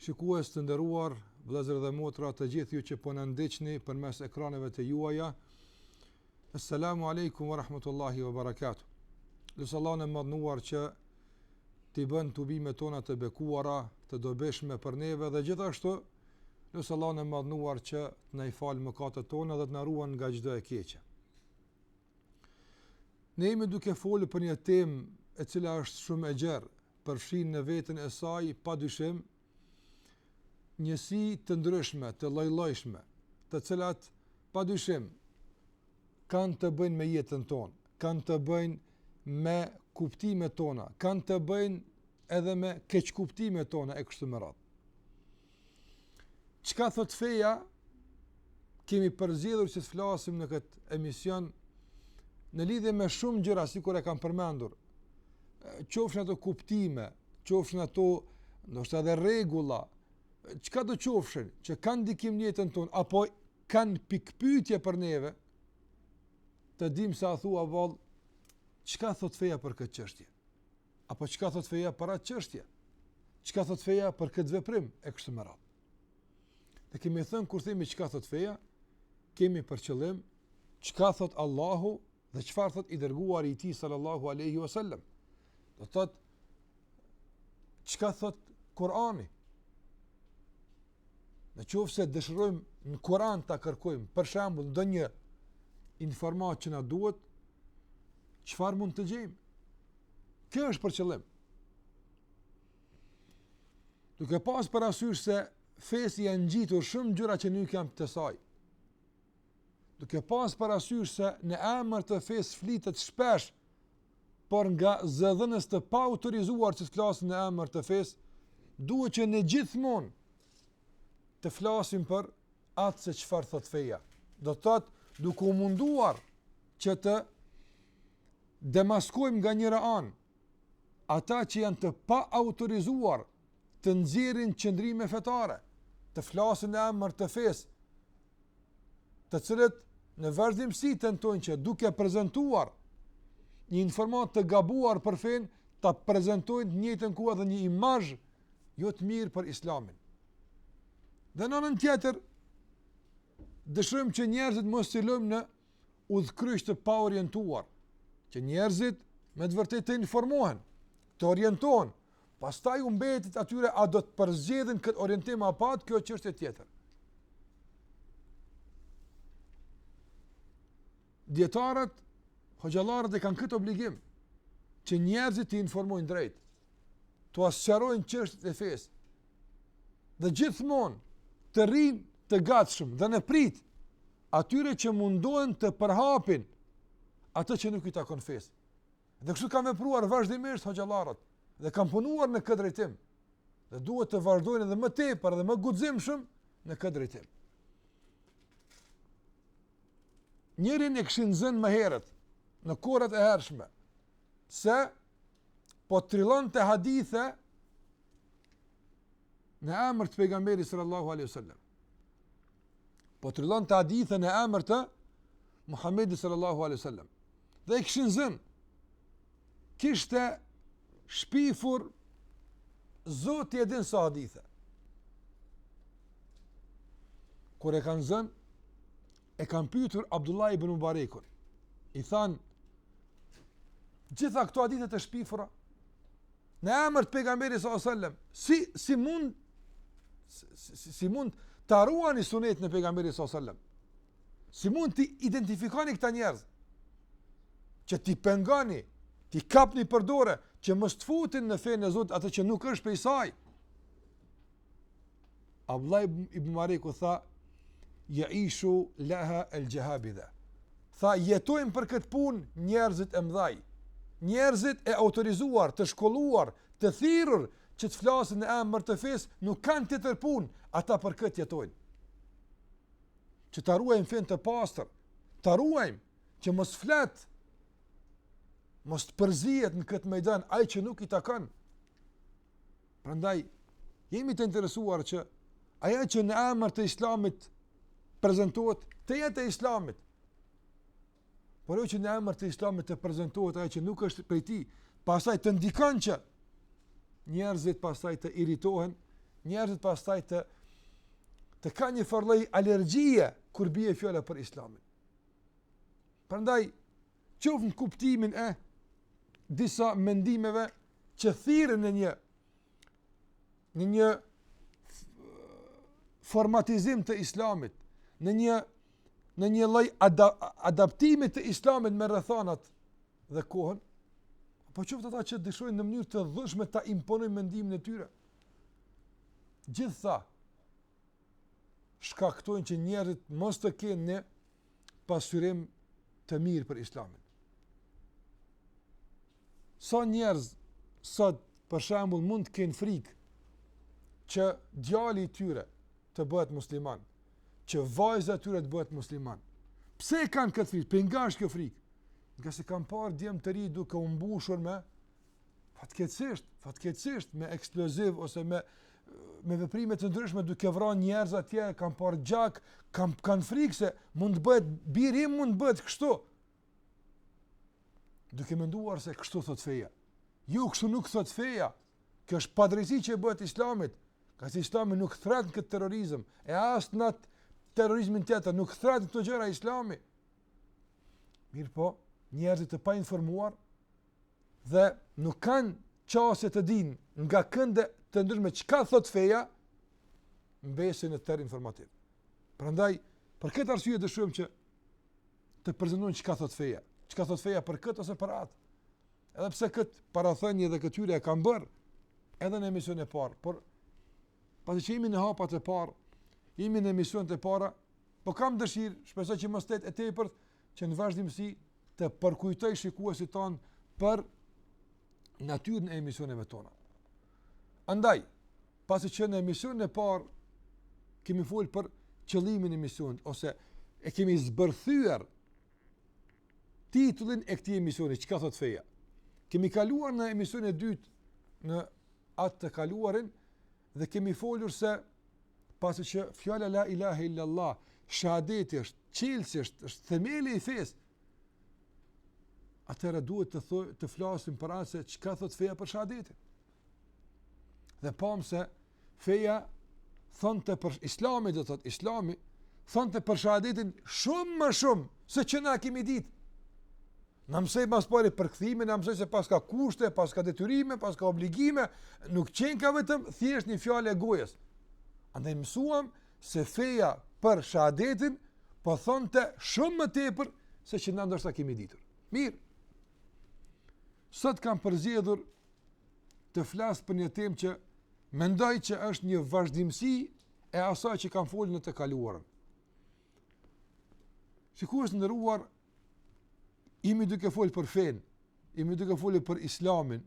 Shikues të nderuar, vëllezër dhe motra, të gjithë ju që po na ndiqni përmes ekraneve të juaja, Assalamu alaikum wa rahmatullahi wa barakatuh. Lus Allahun e madhëruar që t'i bën tubimet tona të bekuara, të dobishme për neve dhe gjithashtu, lus Allahun e madhëruar që t'na i falë mëkatet tona dhe t'na ruan nga çdo e keqe. Ne jemi duke folur për një temë e cila është shumë e gjerë, përfshin në veten e saj pa dyshim njësi të ndryshme, të llojllojshme, të cilat pa dyshim kanë të bëjnë me jetën tonë, kanë të bëjnë me kuptimet tona, kanë të bëjnë edhe me keqkuptimet tona e kështu me radhë. Çka thotë feja? Kemi përzgjedhur që të flasim në këtë emision në lidhje me shumë gjëra sikur e kam përmendur. Qofshin ato kuptime, qofshin ato ndoshta edhe rregulla, çka do qofshin që kanë ndikim në jetën tonë apo kanë pikëpyetje për neve, të dimë se a thua vallë, çka thotë feja për këtë çështje. Apo çka thotë feja për atë çështje? Çka thotë feja për këtë veprim e kështu me radhë. Dhe kemi thënë kur themi çka thotë feja, kemi për qëllim çka thotë Allahu dhe çfarë thotë i dërguari i tij sallallahu alaihi wasallam. Do thotë çka thotë Kurani? Në qoftë se dëshirojmë në Kuran të kërkojmë, për shembull, ndonjë informatë që na duhet, çfarë mund të gjejmë? Kjo është për qëllim. Duke pas parasysh se fesë i janë ngjitur shumë gjëra që nuk janë të saj. Duke pas parasysh se në emër të fesë flitet shpesh por nga zëdhënës të paautorizuar që të flasin në emër të fesë, duhet që ne gjithmonë të flasim për atë se çfarë thotë feja. Do të thotë, duke u munduar që të demaskojmë nga njëra anë, ata që janë të paautorizuar të nxjerrin qëndrime fetare, të flasin në emër të fesë, të cilët në vazhdimësi tentojnë që duke prezentuar një informatë të gabuar për fenë, ta prezentojnë të njëjtën ku edhe një imazh jo të mirë për islamin. Dhe në anën tjetër dëshirojmë që njerëzit mos t'i lëmë në udhëkryq të paorientuar, që njerëzit me të vërtetë të informohen, të orientohen, Pastaj u mbetet atyre a do ta përzgjedhin këtë orientim apo jo, kjo çështje tjetër. Dijetarët, hoxhallarët e kanë këtë obligim që njerëzit t'i informojnë drejt, t'ua sqarojnë çështjet e fesë. Dhe gjithmonë të rrinë të gatshëm dhe në pritë atyre që mundohen të përhapin atë që nuk i takon fesë. Dhe kështu kanë vepruar vazhdimisht hoxhallarët dhe kanë punuar në këtë drejtim. Dhe duhet të vazhdojnë edhe më tepër dhe më guximshëm në këtë drejtim. Njërin e kishin zënë më herët, në kohët e hershme, se po trillonte hadithe në emër të pejgamberit sallallahu alaihi wasallam. Po trillonte hadithe në emër të Muhammedit sallallahu alaihi sallam. Dhe e kishin zënë, kishte shpifur zoti e din sa hadithe. Kur e kanë zënë, e kanë pytur Abdullah ibn Mubarekun. I thanë, gjitha këto hadithe të shpifura, Në emër të pejgamberit sallallahu alajhi wasallam, si si mund si, si, si mund ta ruani sunetin e pejgamberit sallallahu alajhi wasallam? Si mund t'i identifikoni këta njerëz? Që t'i pengoni, t'i kapni për dore, që mos të futin në fenë e Zotit atë që nuk është prej saj. Abdullah ibn, ibn Mubareku tha, jaishu leha el gjehabidhe. Tha, jetojnë për këtë punë njerëzit e mdhaj, njerëzit e autorizuar, të shkolluar, të thirrur, që të flasin në emër të fesë, nuk kanë tjetër punë, ata për këtë jetojnë. Që ta ruajmë fenë të pastër, ta ruajmë, që mos flet, mos të përzihet në këtë mejdan, ai që nuk i takon, Prandaj jemi të interesuar që ajo që në emër të Islamit prezentohet të jetë e Islamit. Por jo që në emër të Islamit të prezentohet ajo që nuk është prej tij, pastaj të ndikon që njerëzit pastaj të irritohen, njerëzit pastaj të të kenë një farë lloj alergjie kur bie fjala për Islamin. Prandaj qoftë në kuptimin e disa mendimeve që thërrin në një në një formatizim të islamit, në një në një lloj adaptimi të islamit me rrethanat dhe kohën, apo qoftë ata që dëshojnë në mënyrë të dhunshme ta imponojnë mendimin e tyre. Gjithë ata shkaktojnë që njerëzit mos të kenë në pasqyrim të mirë për islamin. Sa njerëz sot për shembull mund të kenë frikë që djali i tyre të bëhet musliman, që vajza e tyre të bëhet musliman. Pse e kanë këtë frikë? Pse nga është kjo frikë? Ngase kanë parë djem të ri duke u mbushur me Fatkeqësisht, fatkeqësisht me eksploziv ose me me veprime të ndryshme duke vranë njerëz atje, kanë parë gjak, kanë kanë frikë se mund të bëhet biri, mund të bëhet kështu. Duke menduar se kështu thot feja. Jo kështu nuk thot feja. Kjo është padrejti që i bëhet Islamit. Ngase Islami nuk thrret në këtë terrorizëm, e as në terrorizmin tjetër nuk thrret në këto gjëra Islami. Mirpo, njerëzit të painformuar dhe nuk kanë qasje të dinë nga kënde të ndryshme çka thot feja, mbesin në terr informativ. Prandaj, për këtë arsye dëshirojmë që të prezentojmë çka thot feja, çka thot feja për këtë ose për atë. Edhe pse kët parathënie dhe këtyre e kam bërë edhe në emisionin e parë, por pasi që jemi në hapat e parë, jemi në emisionet e para, po kam dëshirë, shpresoj që mos të jetë e tepërt që në vazhdimësi të përkujtoj shikuesit tanë për natyrën e emisioneve tona. Andaj, pasi që në emisionin e parë kemi folë për qëllimin e emisionit, ose e kemi zbërthyer titullin e këtij emisioni, çka thot feja. Kemi kaluar në emisionin e dytë në atë të kaluarin, Dhe kemi folur se pasi që fjala la ilaha illa allah shahadeti është çelësi është është themeli i fesë atëhera duhet të thoj, të flasim për atë se çka thot feja për shahadetin dhe pamë se feja thonte për islami do thot islami thonte për shahadetin shumë më shumë se ç'e na kemi ditë Na mësoi mas pari përkthime, na mësoi se paska kushte, paska detyrime, paska obligime, nuk qenka vetëm thjesht një fjalë e gojës. Andaj mësuam se feja për shahadetin po thonte shumë më tepër se që na ndoshta kemi ditur. Mirë. Sot kam përzgjedhur të flas për një temë që mendoj që është një vazhdimësi e asaj që kam folur në të kaluarën. Shikues të nderuar jemi duke folë për fenë, jemi duke folë për islamin,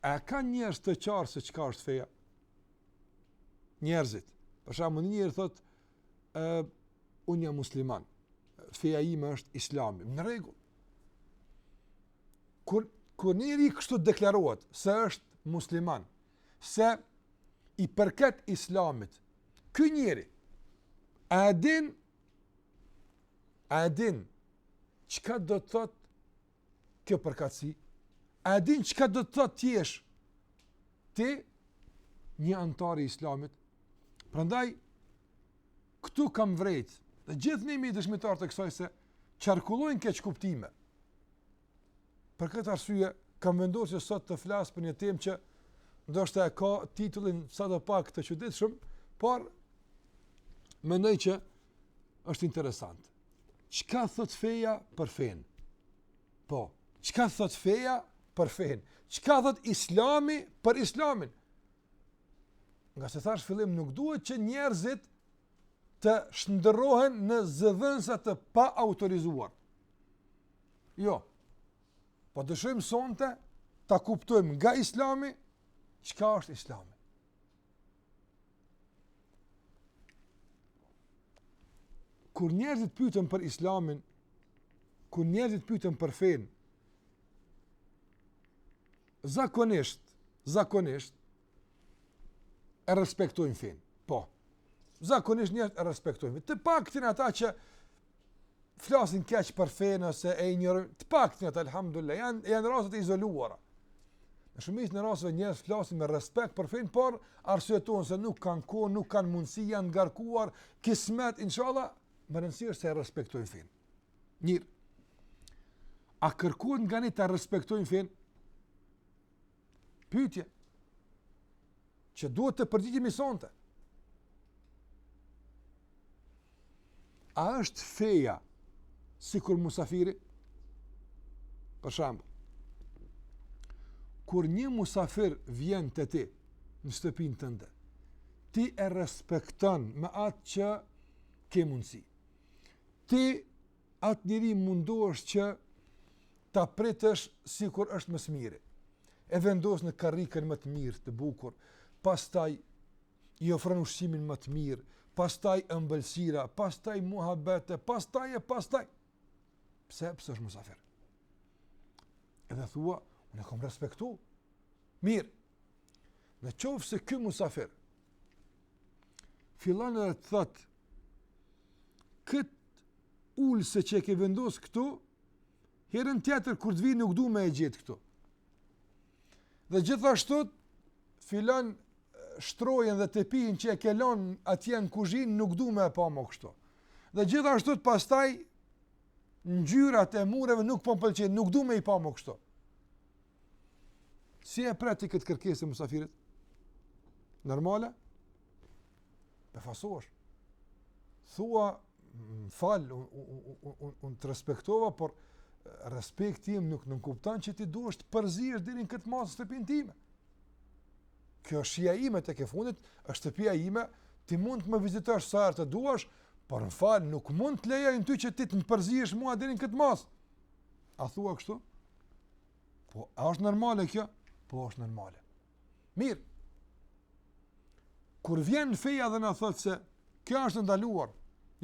a e kanë njerëzit të qartë se çka është feja? Njerëzit, për shembull një njeri thot, e, unë jam musliman, feja ime është islami, në rregull. Kur, kur njeri kështu deklarohet se është musliman, se i përket islamit, ky njeri, a e din A e din çka do të thotë kjo përkatësi? A e din çka do të thotë të jesh ti një anëtar i Islamit? Prandaj këtu kam vrejt dhe gjithë ne jemi dëshmitarë të kësaj se qarkullojnë keqkuptime. Për këtë arsye kam vendosur që sot të flas për një temë që ndoshta e ka titullin sadopak të çuditshëm, por mendoj që është interesant. Çka thotë feja për fenë? Po, çka thotë feja për fenë? Çka thotë Islami për Islamin? Ngase thashë n'fillim nuk duhet që njerëzit të shndërrohen në zëdhënësa të paautorizuar. Jo. Po dëshojmë sonte ta kuptojmë nga Islami çka është Islami. Kur njerëzit pyeten për Islamin, kur njerëzit pyeten për fenë, zakonisht, zakonisht e respektojnë fenë. Po. Zakonisht njerëzit e respektojnë. Të paktën ata që flasin keq për fenë ose e injorojnë, të paktën ata alhamdulillah janë janë raste të izoluara. Në shumicën e rasteve njerëzit flasin me respekt për fenë, por arsyetohen se nuk kanë kohë, nuk kanë mundësi, janë të ngarkuar, kismet inshallah, me rëndësi është se e respektojnë fenë. Mirë. A kërkohet nga ne të respektojmë fenë? Pyetje që duhet t'i përgjigjemi sonte. A është feja sikur musafiri? Për shembull, kur një musafir vjen te ti në shtëpinë tënde, ti e respekton me atë që ke mundësi. Ti atë njeri mundohesh që ta pritësh sikur është më së miri. E vendos në karrigen më të mirë, të bukur, pastaj i ofron ushqimin më të mirë, pastaj ëmbëlsira, pastaj muhabete, pastaj e pastaj. Pse, pse është musafir? Edhe thua, unë e kom respektu. Mirë, në qoftë se ky musafir fillon edhe të thotë, këtë ulëse që e ke vendos këtu, herën tjetër kur të vij nuk du me e gjet këtu. Dhe gjithashtu, filan shtrojen dhe tepihin që e ke lanë atje në kuzhinë, nuk du me e pa më kështu. Dhe gjithashtu, pastaj, ngjyrat e mureve nuk po më pëlqejnë, nuk du me i pa më kështu. Si e pret ti këtë kërkesë të musafirit? Normale? Befasohesh. Thua, më fal, unë un, un, un, un të respektova, por respekti im nuk nënkupton që ti duhesh të përzihesh deri në këtë masë në shtëpinë time. Kjo është shpia ime tek e fundit, është shtëpia ime, ti mund të më vizitosh sa herë të duash, por më fal, nuk mund të lejoj ty që ti të më përzihesh mua deri në këtë masë. A thua kështu? Po, a është normale kjo? Po, është normale. Mirë. Kur vjen feja dhe na thotë se kjo është e ndaluar,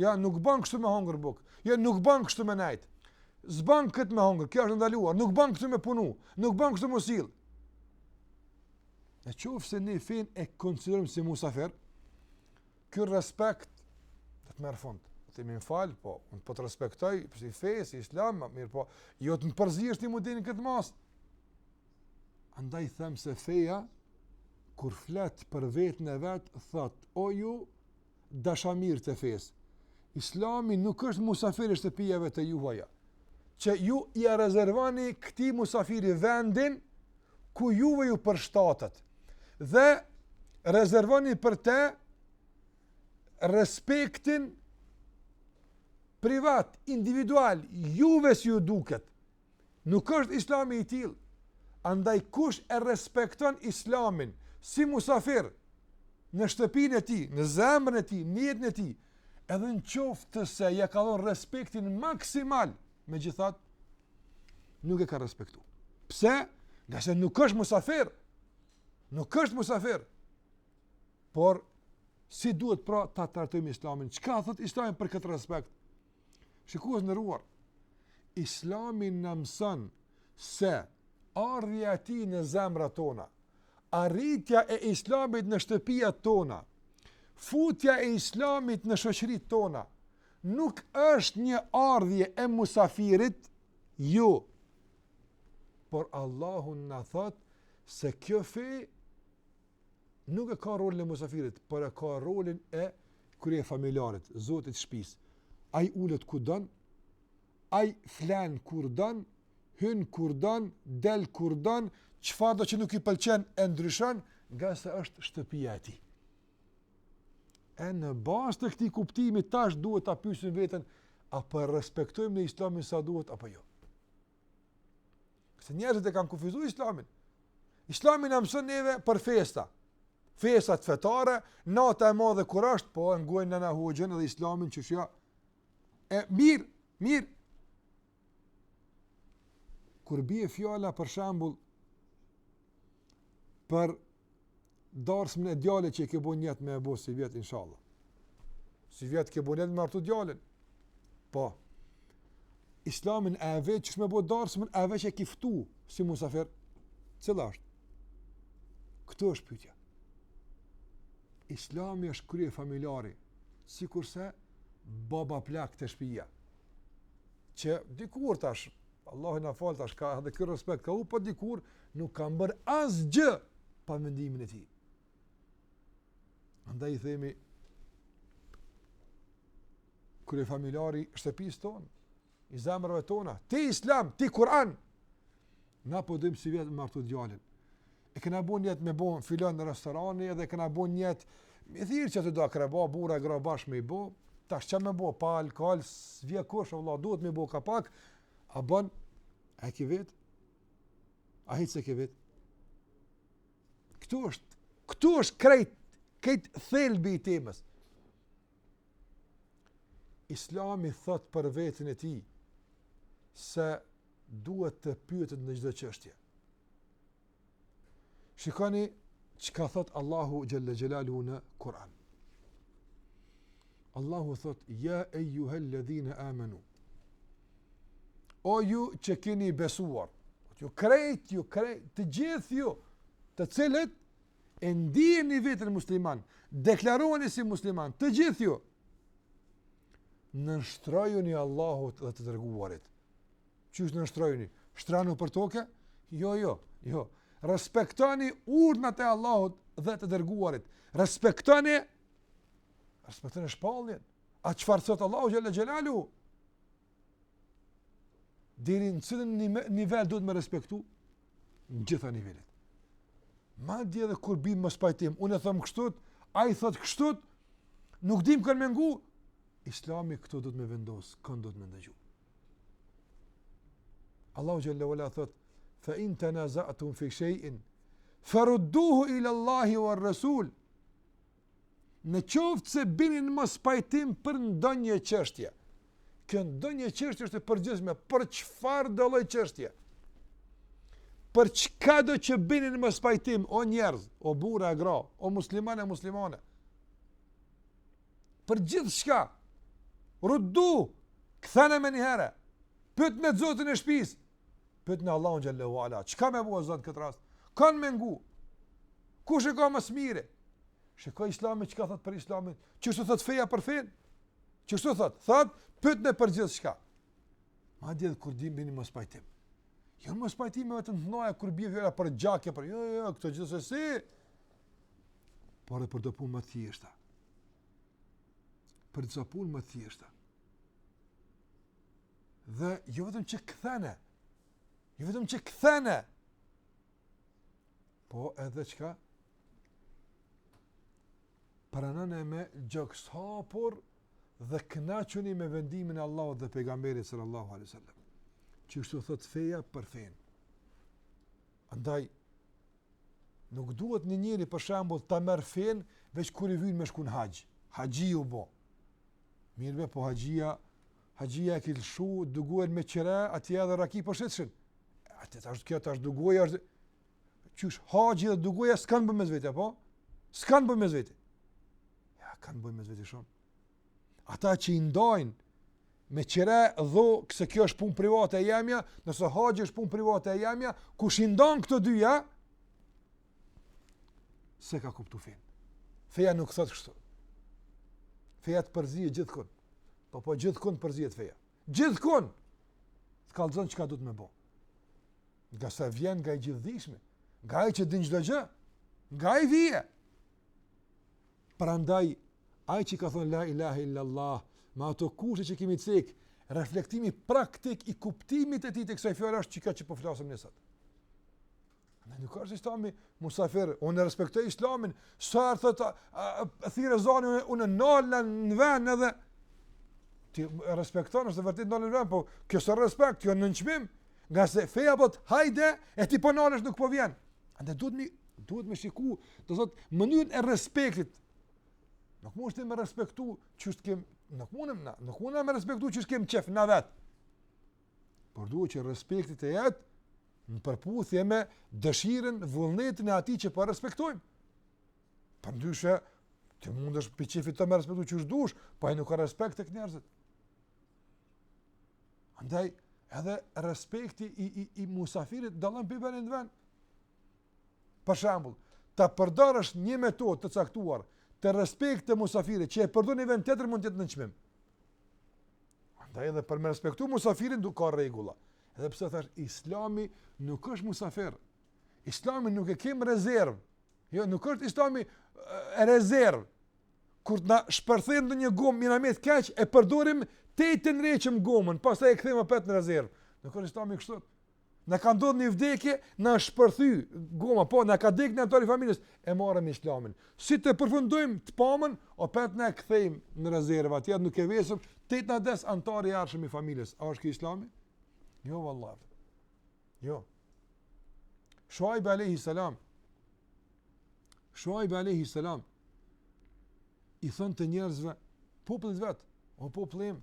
jo nuk bën kështu me hongër buk. Jo nuk bën kështu me nejt. S'bën kët me hongër, kjo është e ndaluar. Nuk bën kështu me punu, nuk bën kështu me sill. Në qoftë se ne fenë e konsiderojmë si musafir, Ky respekt do të marrë fund. Ti më fal, po unë po të respektoj, po si fesë islam, mirëpo, jo të më përzihesh ti mu deri në këtë masë. Andaj them se feja kur flet për veten e vet, thotë, o ju dashamirë të fesë. Islami nuk është musafir i shtëpiave të juaja. që ju ia rezervoni këtij musafiri vendin ku juve ju përshtatet dhe rezervoni për te respektin privat, individual, juve si ju duket. Nuk është islami i tillë. Andaj kush e respekton islamin si musafir në shtëpinë e tij, në zemrën e tij, në jetën e tij, Edhe në qoftë se ia ka dhënë respektin maksimal, megjithatë, nuk e ka respektu. Pse? Ngase nuk është musafir. Nuk është musafir. Por, si duhet pra ta trajtojmë islamin? Çka thotë islami për këtë respekt? Shikues i nderuar, islami na mëson se ardhja e tij në zemrat tona, arritja e islamit në shtëpiat tona, futja e islamit në shoqëritë tona, nuk është një ardhje e musafirit, jo. Por Allahu na thotë se kjo fe nuk e ka rolin e musafirit, por e ka rolin e kryefamiljarit, zotit shpisë. Ai ulet ku don, ai flen kur don, hyn kur don, del kur don, çfarëdo që nuk i pëlqen e ndryshon, ngase është shtëpia e tij. E në bazë të këtij kuptimi tash duhet ta pyesim veten a po e respektojmë ne Islamin sa duhet apo jo. Këse njerëzit e kanë kufizu islamin. Islami na mëson neve për festa. Festat fetare, nata e madhe kur është, po e ngojnë në në hoxhën edhe islamin që shja. E mirë, mirë. Kur bie fjala për shembull, për darsmën e djalit që e ke bo nijet me e bo sivjet, inshallah. Sivjet ke bo nijet me martu djalen. Po, islamin a e vet qysh me bo darsmën a veç e ki ftu si musafir, cila është? Këtu është pytja. Islami është kryefamiljari, sikurse baba plak te shpija, që dikur tash, Allahu na faltë tash ka edhe ky respekt ka hup po dikur nuk kanë bërë asgjë pa mendimin e tij. Andaj i themi kryefamiljari i shtëpisë tonë, i zemrave tona, ti islam, ti Kur'an. Na po dojmë sivjet me martu djalin. E kena bo nijet me bo në filan restoran edhe kena bo nijet me thirrë qitu do kërë bo, burra e gra bashkë me i bo, tash çka me bo, pa alkohol s'vjen kush, o vlla, duhet me bo ka pak, a bon, a e ki vetë, a hiç s'e ki vetë. Këtu është, këtu është krejt, krejt thelbi i temës. Islami thot për veten e tij se duhet të pyetet në çdo çështje. Shikoni çka thot Allahu xhelle xhelaluhu në Kur'an. Allahu thot ja ejuhel ladhina amanu. O ju që keni besuar, ju krejt, ju krejt, të gjithë ju, të cilët e ndieni veten musliman, deklaroheni si musliman, të gjithë ju. Nënshtrojuni Allahut dhe të dërguarit. Qysh nënshtrojuni? Shtranu për toke? Jo, jo, jo. Respektoni urdhnat e Allahut dhe të dërguarit. Respektoni respektoni shpalljen. A çfarë thot Allahu xhelle xhelaluhu? Deri në cilin nivel duhet me respektu? Në gjitha nivelet. Madje edhe kur bimë në mospajtim, unë thom kështu, ai thot kështu, nuk dimë kan me ngu, islami këtu duhet me vendosë, kan duhet me ndëgju. Allahu xhelle ue ala thot: "Fa in tanaza'tum fi shay'in farudduhu ila Allahi wa rasul Në qoftë se bini në mospajtim për ndonjë çështje. Kjo ndonjë çështje është e përgjithshme për çfarëdo lloj çështje. Për çkado që bini në mospajtim o njerëz, o burra, gra, o muslimanë, muslimane. për gjithçka, ruddu, kthene menjëherë, pytne zotin e shpisë, pytne Allahun xhel-le ue ala, çka me bo zot në këtë rast, kan me ngu, kush e ka ma s'miri, shiko islami çka thotë për islamin, qështu thotë feja për fenë, qështu thotë, thotë, pytne për gjithçka, madje edhe kur të bini në mospajtim, jo mospajtime vetëm të mdhaja, kur bie fjala për gjak e për, jo, jo, jo, këto gjithsesi, por edhe për do punë më të thjeshta. Për do punë më të thjeshta. Dhe jo vetëm që kthene, jo vetëm që kthene, po edhe çka, pranone me gjoks hapur dhe kënaquni me vendimin e Allahut dhe pejgamberit sallallahu alaihi wasallam. Qështu thot feja për fenë. Andaj, nuk duhet një njeri për shembull ta merr fenë veç kur i vyn me shku në haxh. Haxhi u bo. Mirëpo haxhia, haxhia e kish lshu dugajën me qira, aty edhe raki po shitshin. E tash kjo tash dugaja është qysh haxhi dhe dugaja s'kan bën mes veti apo? S'kan bën mes veti. Jo, kanë bën mes veti shumë. Ata që i ndajnë me qira dhe kinse kjo është punë private e jemja, nëse haxhi është punë private e jemja, kush i ndan këto dyja, s'e ka kuptu fenë. Feja nuk thotë kështu. Feja të përzihet gjithkund. Po po gjithkund përzihet feja. Gjithkund! Të kallëzon çka duhet me bo. Ngase vjen nga i Gjithëdijshmi. Nga ai që din çdo gjë. Nga ai vjen. Prandaj, ai që ka thënë la ilahe illallah, me ato kushte që kemi cek, reflektimi praktik i kuptimit të tij të kësaj fjale është çka që po flasim ne sot. Ne nuk është islami musafir, unë respektoj islamin, sa herë të thirrë ezani unë nalna në vend edhe ti respekton është e vërtetë nalet në vend, po kjo s'është respekt, kjo është nënçmim, ngase feja po thot hajde e ti po nalesh nuk po vjen. Andaj duhet mi Duhet me shiku, do thot, mënyrën e respektit. Nuk mundem me respektu qysh të kem, nuk mundem na, nuk mundem me respektu qysh të kem qef na vet. Por duhet që respekti të jetë në përputhje me dëshirën, vullnetin e atij që po respektojmë. Përndryshe, ti mundesh për qef tënd me respektu qysh të dush, por po ajo nuk ka respekt tek njerëzit. Andaj, edhe respekti i, i, i musafirit dallon prej vendit në vend. Për shembull, ta përdorësh një metodë të caktuar të respektit të musafirit që e përdor në vend tjetër mund të jetë nënçmim. Andaj edhe për me respektu musafirin ka rregulla. Edhe pse thash Islami nuk është musafir. Islami nuk e kem rezerv. Jo, nuk është Islami e rezerv. Kur na shpërthen ndonjë gomë me na met keq e përdorim tek ta ndreqim gomën, pastaj e kthejmë opet në rezerv. Nuk është Islami kështu. Na ka ndodhur një vdekje, na është shpërthy goma, po na ka dek një anëtar i familjes, e marrim islamin. Si të përfundojmë të pamën, opet na e kthejmë në rezervë, atje nuk e vesim, tek të na des anëtari i ardhshëm i familjes. A është ky islami? Jo, vallahi. Jo. Shuaib Alehi Salam, Shuaib Alehi Salam, u thonte njerëzve, popullit vet, o populli im,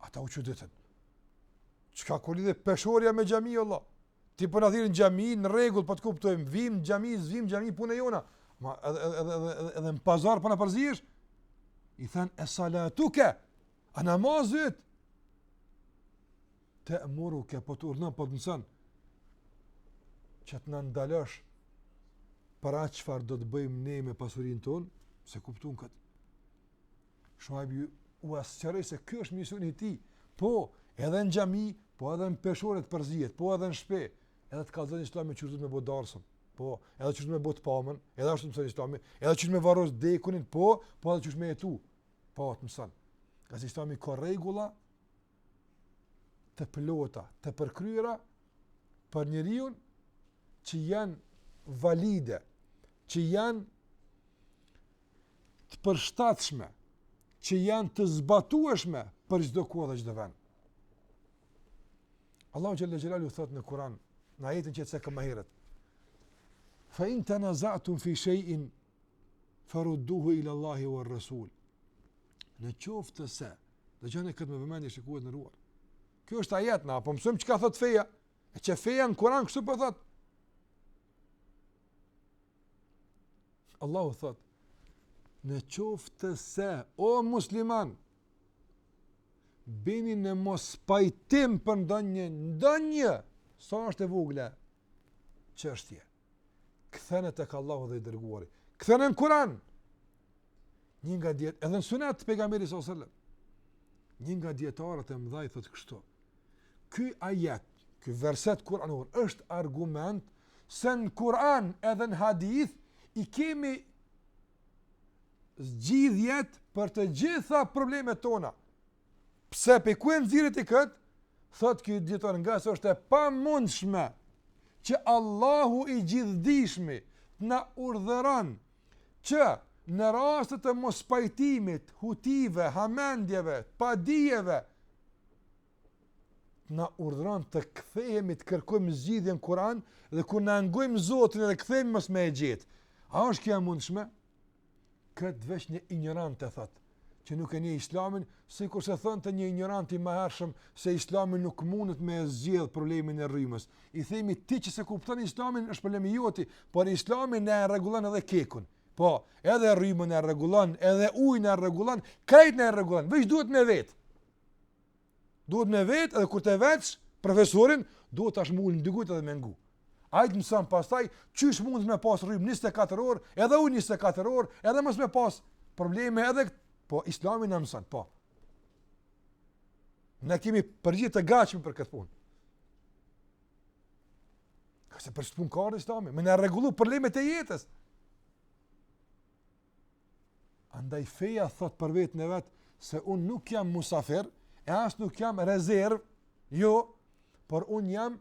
Ata u çuditën. Çka ka lidhje peshorja me xhami Allah? Ti po na thirr në xhami në rregull, po të kuptojmë, vim në xhami, s'vim në xhami punë e jona. Ma edhe edhe edhe edhe, edhe në pazar po na përzihesh. I thanë e salatuke. A namazi yt te'muruke po të urdhëron po të mëson. Që të na ndalosh për atë çfarë do të bëjmë ne me pasurinë tonë, s'e kuptuan këtë. Shuajbi ua sqaroi se ky është misioni i tij. Po, edhe në xhami, po edhe në peshore të përzihet, po edhe në shtëpi, edhe të kallzon Islami qysh duhet me bo dasmën. Po, edhe qysh duhet me bo të pamën, edhe atë të mëson Islami, edhe qysh me varros të dekunin, po, po edhe qysh me jetu. Po, të mëson. Se Islami ka rregulla të plota, të përkryera për njeriun që janë valide, që janë të përshtatshme që janë të zbatueshme për çdo kohë dhe çdo vend. Allahu xhalla xhelalu thot në Kur'an, në ajetin që cekëm më herët. Fa in tanaza'tum fi shay'in farudduhu ila Allahi war Rasul. Në qoftë se, dëgjojeni këtë me vëmendje shikues të nderuar. Ky është ajet, na po mësojmë çka thot feja. E qe feja në Kur'an kështu po thot. Allahu thot, në qoftë se, o musliman, bini në mospajtim për ndonjë, ndonjë, sa është e vogël, çështje. Kthene tek Allahu dhe i dërguari. Kthene në Kuran, një nga dijet, edhe në sunet të pejgamberit a.s. selam, një nga dijetarët e mdhaj, thot kështu, ky ajet, ky verset kuranor, është argument se në Kur'an edhe në hadith i kemi zgjidhjet për të gjitha problemet tona. Pse prej ku e nxirr ti kët? Thot ky dietar ngase është e pamundshme që Allahu i gjithdijshmi të na urdhëron që në raste të mospajtimit, hutive, hamendjeve, padijeve, na urdhëron të kthehemi të kërkojmë zgjidhjen Kur'an dhe kur na ngojmë Zotin dhe kthehemi mos me e gjet. A është kjo e mundshme? Kët veç një injorant e thot, që nuk e njeh Islamin, sikurse thonte një injorant i mahershëm se Islami nuk mundet me e zgjidh problemin e rrymës. I themi ti që s'e kupton Islamin është problemi joti, por Islami na e rregullon edhe kekun. Po, edhe rrymën na e rregullon, edhe ujin na e rregullon, krejt na e rregullon, veç duhet me vet. Duhet me vet edhe kur ta vesh profesorin, duhet tash m'u ulë në dy gujt edhe me ngu. Ai t'mëson pastaj, qysh mund me pas rrymë 24 orë, edhe uj 24 orë, edhe mos me pas probleme edhe këtë. Po, islami na mëson, po. Ne kemi përgjigje të gatshme për këtë punë. Ka se për ç'punë ka ardh islami, me na rregullu problemet e jetës. Andaj feja thot për vetën e vet se un nuk jam musafir, e as nuk jam rezerv, jo, por un jam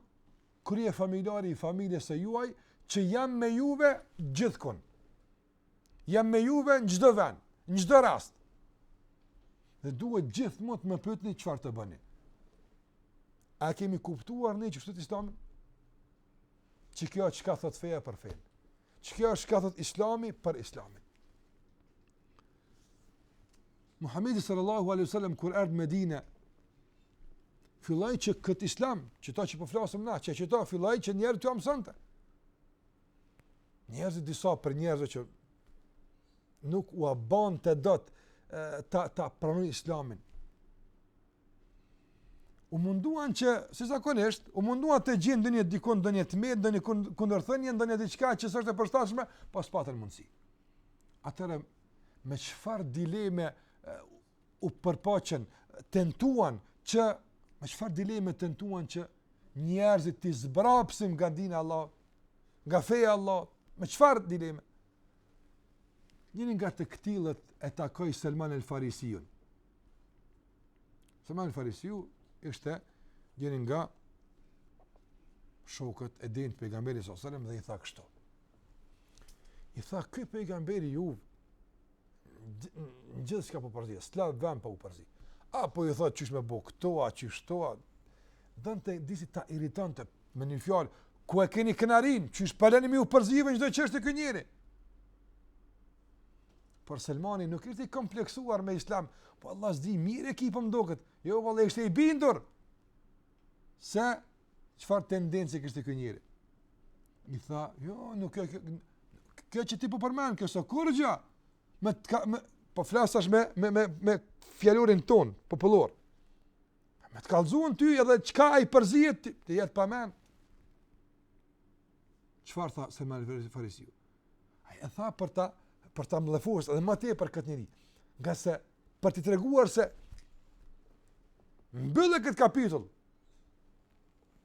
kryefamiljari i familjes së juaj që jam me juve gjithkund. Jam me juve në çdo vend, në çdo rast. Dhe duhet gjithmonë të më pyetni çfarë të bëni. A kemi kuptuar ne qët Islamin? Qikjo çka thot feja për fejnë? Çka është çka thot Islami për Islamin? Muhamedi sallallahu alaihi wasallam kur erdhi në Medinë filloi që kët Islam, qëta që po flasim na, që qita filloi që njerëzve t'ua mësonte. Njerëzit disa prej njerëzve që nuk ua bonte dot ta ta pranojn Islamin. u munduan që si zakonisht u munduan të gjejnë ndonjë dikun ndonjë të metë ndonjë kundërthënie ndonjë diçka që s'është e përshtatshme, po s'patën mundësi. Atëherë me çfarë dileme u përpoqën, tentuan që me çfarë dileme tentuan që njerëzit t'i zbrapsin nga dini i Allahut, nga feja e Allahut, me çfarë dileme? Njëri nga të këtillët e takoi Selman el Farisiun. Selman el Farisiu ishte njëri nga shokët e denjë të pejgamberit sallallahu alajhi wasallam dhe i tha kështu. I tha ky pejgamberi juj n'gjithçka po përzihet, s'la ven pa u përzi. A po ju thotë qysh me bo këto, a qysh ato, donte disi ta irritonte Me një fjalë, ku e keni kufirin, qysh po leni me ju përzi në gjithë ato çështje ky njeri. Por Selmani nuk ishte i kompleksuar me islam, po Allah s'di mirë e ki bre po m'doket, jo vallahi ishte i bindur, se çfarë tendence kishte ky njeri. I tha, jo, nuk është kjo, kjo që ti po përmend, kjo s'o kurgja, me, ka, me, po flas tash me, me, me, me fjalorin tonë popullor, Me të kallzu ty edhe çka i përzihet, ti jet pa mend. Çfarë tha Selman Farisiu? Ai e tha për ta, për ta mllefos edhe më tepër këtë njeri. Ngase për t'i treguar se mbylle këtë kapitull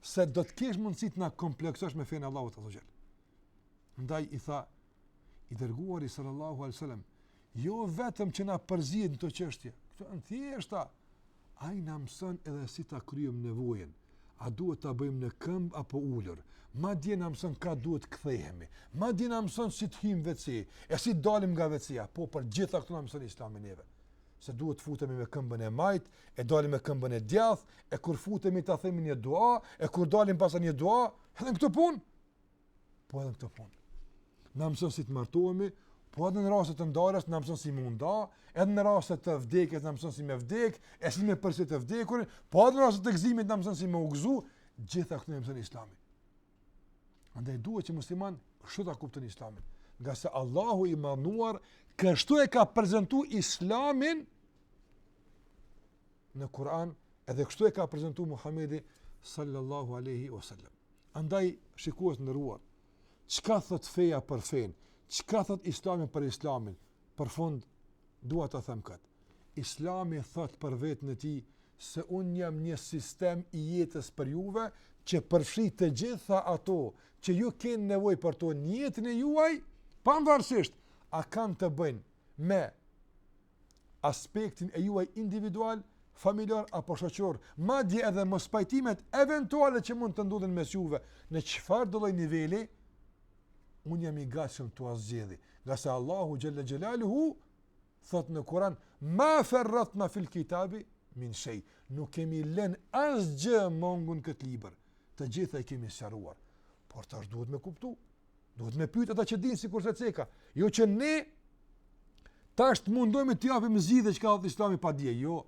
se s'do të kesh mundësi të na kompleksosh me fenë e Allahut azze ue xhel. Ndaj i tha, I dërguari sallallahu alaihi wasallam jo vetëm që na përzihet në këto çështje, këto janë të thjeshta. Ai na mëson edhe si ta kryejmë nevojën. A duhet ta bëjmë në këmbë apo ulur? Madje na mëson ka duhet të kthehemi. Madje na mëson si të hyjmë në vece, e si të dalim nga veceja. Po për gjitha këto na mëson Islami neve. Se duhet të futemi me këmbën e majtë, e të dalim me këmbën e djathtë, e kur futemi ta themi një dua, e kur dalim po ashtu një dua, edhe këto punë. po edhe në këto punë. Na mëson si të martohemi, po edhe në raste të ndarjes na mëson si me u nda, edhe në raste të vdekjes na mëson si me vdek, e si me përcjellë të vdekurin, po edhe në raste të gëzimit na mëson si me u gëzu, gjitha këto na mëson Islami. Andaj duhet që muslimani kështu ta kupton Islamin, ngase Allahu i madhëruar kështu e ka prezantuar Islamin në Kur'an, edhe kështu e ka prezantuar Muhamedi sallallahu alaihi wasallam. Andaj shikues të nderuar, çka thotë feja për fenë, çka thotë Islami për Islamin? Për fund dua ta them këtë. Islami thotë për veten e tij se unë jam një sistem i jetës për juve që përfshij të gjitha ato që ju keni nevojë për to në jetën e juaj, pavarësisht a kanë të bëjnë me aspektin e juaj individual, familjar apo shoqëror, madje edhe mospajtimet eventuale që mund të ndodhin mes juve në çfarëdo lloj niveli, unë jam i gatshëm t'ua zgjidhi, ngase Allahu xhel-le xhelaluhu, thotë në Kuran, ma ferratna fil kitabi min shej, nuk kemi lënë asgjë mangu n'këtë libër, të gjitha i kemi sqaruar, por tash duhet me kuptu, Duhet me pyt ata që dinë sikurse ceka. Jo që ne tash të mundohemi të japim zgjidhje çka thotë islami pa dije. Jo,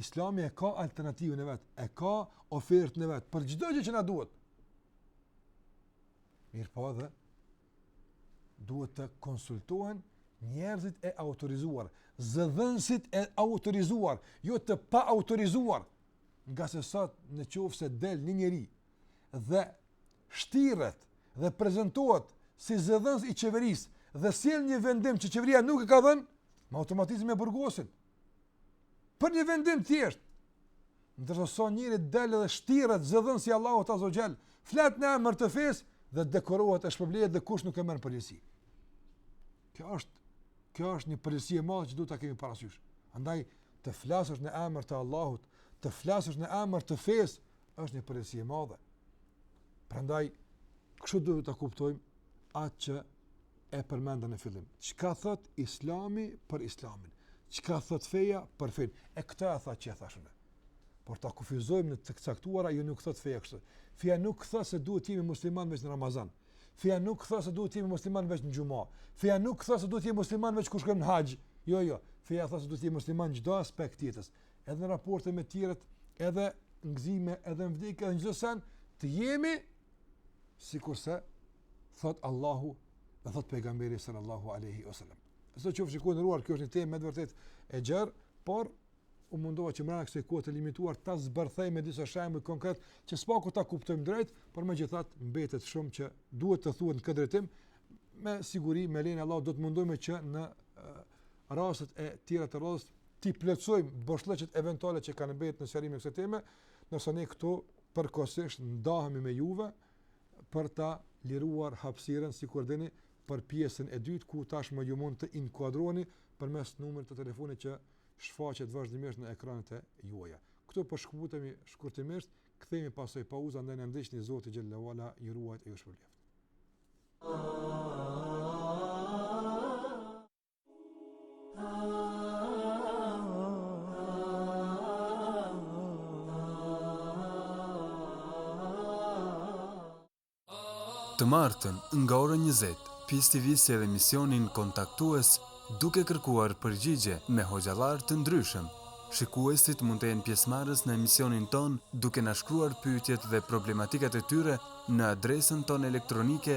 islami e ka alternativën e vet, e ka ofertën e vet, për çdo gjë që na duhet. Mirëpo edhe, duhet të konsultohen njerëzit e autorizuar, zëdhënësit e autorizuar, jo të paautorizuar, ngase sot në qoftë se del një njeri dhe shtirret dhe prezantohet si zëdhënës i qeverisë dhe sjell një vendim që qeveria nuk e ka dhënë, me automatizëm e burgosin. Për një vendim të thjeshtë. Ndërsa sot njeri del dhe shtirret zëdhënës i Allahut azze ue xhel, flet në emër të fesë dhe dekorohet e shpërblehet dhe kush nuk e merr në përgjegjësi. Kjo është kjo është një përgjegjësi e madhe që duhet ta kemi parasysh. Andaj të flasësh në emër të Allahut, të flasësh në emër të fesë, është një përgjegjësi e madhe. Prandaj, kështu duhet ta kuptojmë atë që e përmenda në fillim. Çka thot islami për islamin? Çka thot feja për fenë? E këtë e thashë, e thashë. Por ta kufizojmë në të caktuara, jo jo nuk thot feja kështu. Feja nuk thot se duhet të jemi musliman veç në Ramazan. Feja nuk thot se duhet të jemi musliman veç në xhuma. Feja nuk thot se duhet të jemi musliman veç kur shkojmë në haxh. Jo, jo. Feja thot se duhet të jemi musliman çdo aspekt të jetës. edhe në raporte me të tjerët, edhe në gëzime, edhe në vdekje, edhe në çdo send, të jemi, sikurse, thot Allahu, dhe thot pejgamberi sallallahu alejhi ve selem. Sidoqoftë, shikues të nderuar, kjo është një temë me të vërtetë e gjerë, por u mundova që mbrenda kësaj kuote të limituar, ta zbërthejmë me disa shembuj konkretë, që s'paku ta kuptojmë drejt, por megjithatë mbetet shumë që duhet të thuhet në këtë drejtim, me siguri, me lejen e Allahut, do të mundohemi që në rastet e tjera të radhës t'i plotësojmë boshllëqet eventuale që kanë mbetë në sqarim të kësaj teme, ndërsa ne këtu përkohësisht ndahemi me juve për ta liruar hapësirën sikur e dini për pjesën e dytë ku tashmë ju mund të inkuadroheni përmes numrit të telefonit që shfaqet vazhdimisht në ekranet e juaja. Këtu po shkputemi shkurtimisht, kthehemi pas një pauze ndaj na ndiqni Zoti xhele ve ala ju ruajtë e ju shpërbleftë. Oh, oh, oh, oh, oh. Të martën, nga ora 20, Peace TV sjell emisionin kontaktues Duke kërkuar përgjigje me hoxhallarë të ndryshëm. Shikuesit mund të jenë pjesëmarrës në emisionin tonë duke na shkruar pyetjet dhe problematikat e tyre në adresën tonë elektronike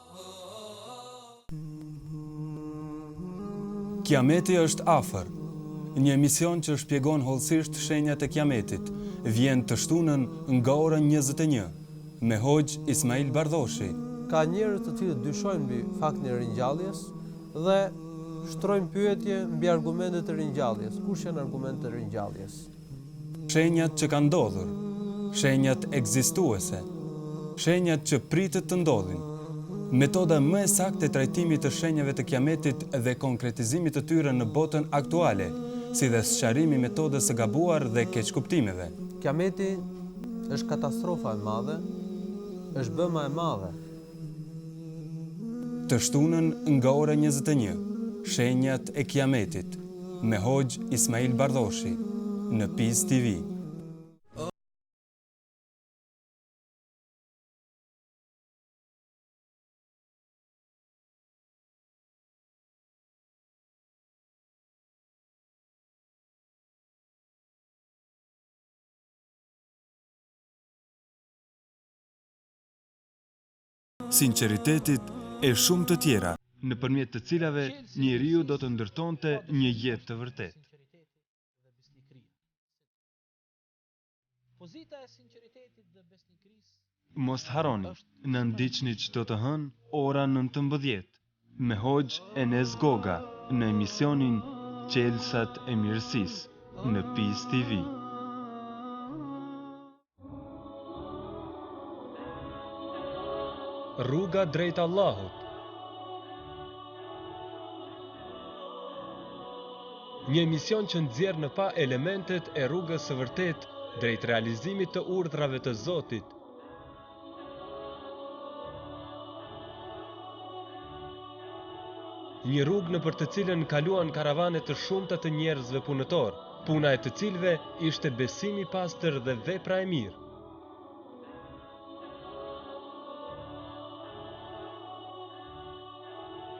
Kiameti është afër. Një emision që shpjegon hollësisht shenjat e Kiametit, vjen të shtunën nga ora njëzet e një, me hoxhë Ismail Bardhoshi. Ka njerëz të cilët dyshojnë mbi faktin e ringjalljes dhe shtrojnë pyetje mbi argumentet e ringjalljes, kush janë argumentet e ringjalljes? Shenjat që kanë ndodhur, shenjat ekzistuese, shenjat që pritet të ndodhin, metoda më e saktë e trajtimit të shenjave të Kiametit dhe konkretizimit të tyre në botën aktuale, si dhe sqarimi i metodës së gabuar dhe keqkuptimeve. Kiameti është katastrofa e madhe, është bëma e madhe. Të shtunën nga ora njëzet e një, Shenjat e Kiametit, me Hoxhë Ismail Bardhoshi, në Peace TV. sinqeritetit e shumë të tjera, nëpërmjet të cilave njeriu do të ndërtonte një jetë të vërtetë. Mos harroni, na ndiqni çdo të hënë ora nëntëmbëdhjetë, Me Hoxhë Enes Goga në emisionin Çelësat e Mirësisë në Peace TV. Rruga drejt Allahut. Një emision që nxjerr në pah elementet e rrugës së vërtetë drejt realizimit të urdhrave të Zotit. Një rrugë nëpër të cilën kaluan karavane të shumta të njerëzve punëtorë, puna e të cilëve ishte besimi i pastër dhe vepra e mirë.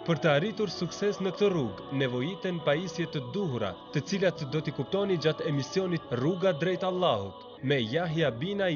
Për të arritur sukses në këtë rrugë, nevojiten pajisje të duhura, të cilat do t'i kuptoni gjatë emisionit Rruga drejt Allahut, me Jahja Binaj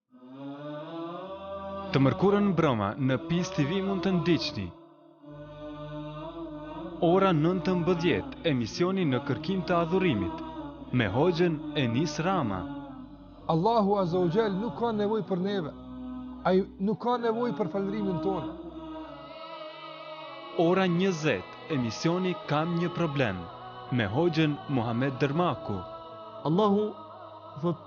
Të mërkurën mbrëma në Peace TV mund të ndiqni Ora 19:00 emisioni në kërkim të adhurimit me hoxhën Enis Rama. Allahu azze ue xhel nuk ka nevojë për neve. Ai nuk ka nevojë për falënderimin tonë. Ora 20 emisioni Kam një problem me hoxhën Muhamed Dërmaku. Allahu thotë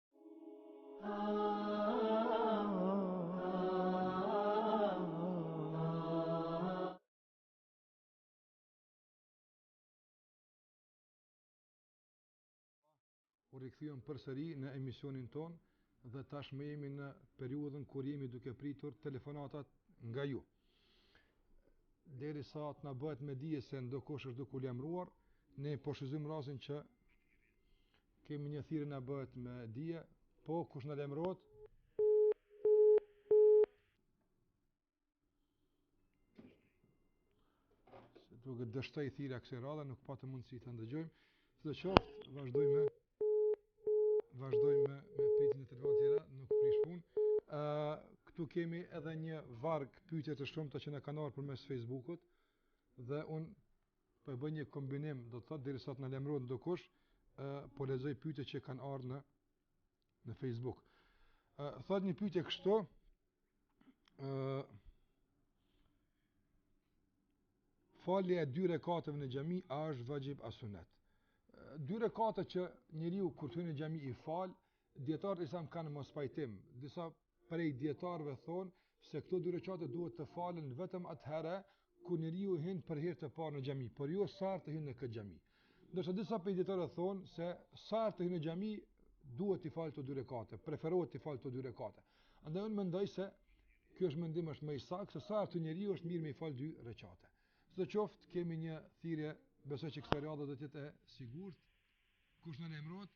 u rikthyem përsëri në emisionin tonë dhe tashmë jemi në periudhën kur jemi duke pritur telefonatat nga ju. Derisa të na bëhet me dije se ndokush është duke u lajmëruar, ne po shfrytëzojmë rastin që Kemi një thirrje na bëhet me dije. Po kush na lajmërohet? duket dështoi thirrja kësaj radhe, nuk patëm mundësi ta ndëgjojmë. Sido qoftë, vazhdojmë me, vazhdojmë me, me pritjen e telefonatave tjera, nuk prish punë. Uh, këtu kemi edhe një varg pyetje të shumta që na kanë ardhur përmes Facebookut, dhe unë po e bëj një kombinim, do të thotë derisa të na lajmërohet ndokush, ë po lexoj pyetjet që kanë ardhur në në Facebook. ë thotë një pyetje kështu, ë falja e dy rekateve në xhami a është vaxhib a sunet? Dy rekate që njeriu kur hyn në xhami i fal Dietarët islamë kanë mospajtim. Disa prej dietarëve thonë se këto dy rekate duhet të falen vetëm atëherë kur njeriu hyn për herë të parë në xhami, por jo sa herë të hyn në këtë xhami. Ndërsa disa prej dietarëve thonë se sa herë të hyn në xhami duhet të falen dy rekate, preferohet të falen dy rekate. Andaj unë mendoj se ky është mendim është më i saktë se sa të njeriu është mirë me fal dy rekate. Sido qoftë kemi një thirrje, besoj që kësaj radhe do të jetë e sigurt. Kush na lajmërohet?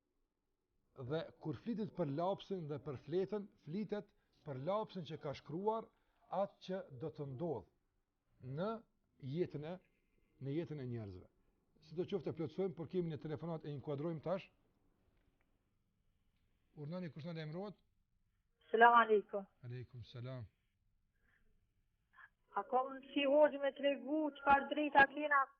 Dhe kur flitet për lapsin dhe për fletën, flitet për lapsin që ka shkruar atë që do të ndodhë në jetën e në jetën e njerëzve. Sidoqoftë e plotësojmë, por kemi një telefonat e inkuadrojmë tash. Urdhnoni kush na lajmërohet? Selam aleikum. Aleikum selam. A ka mundësi hoxhë me tregu çfarë drejta kena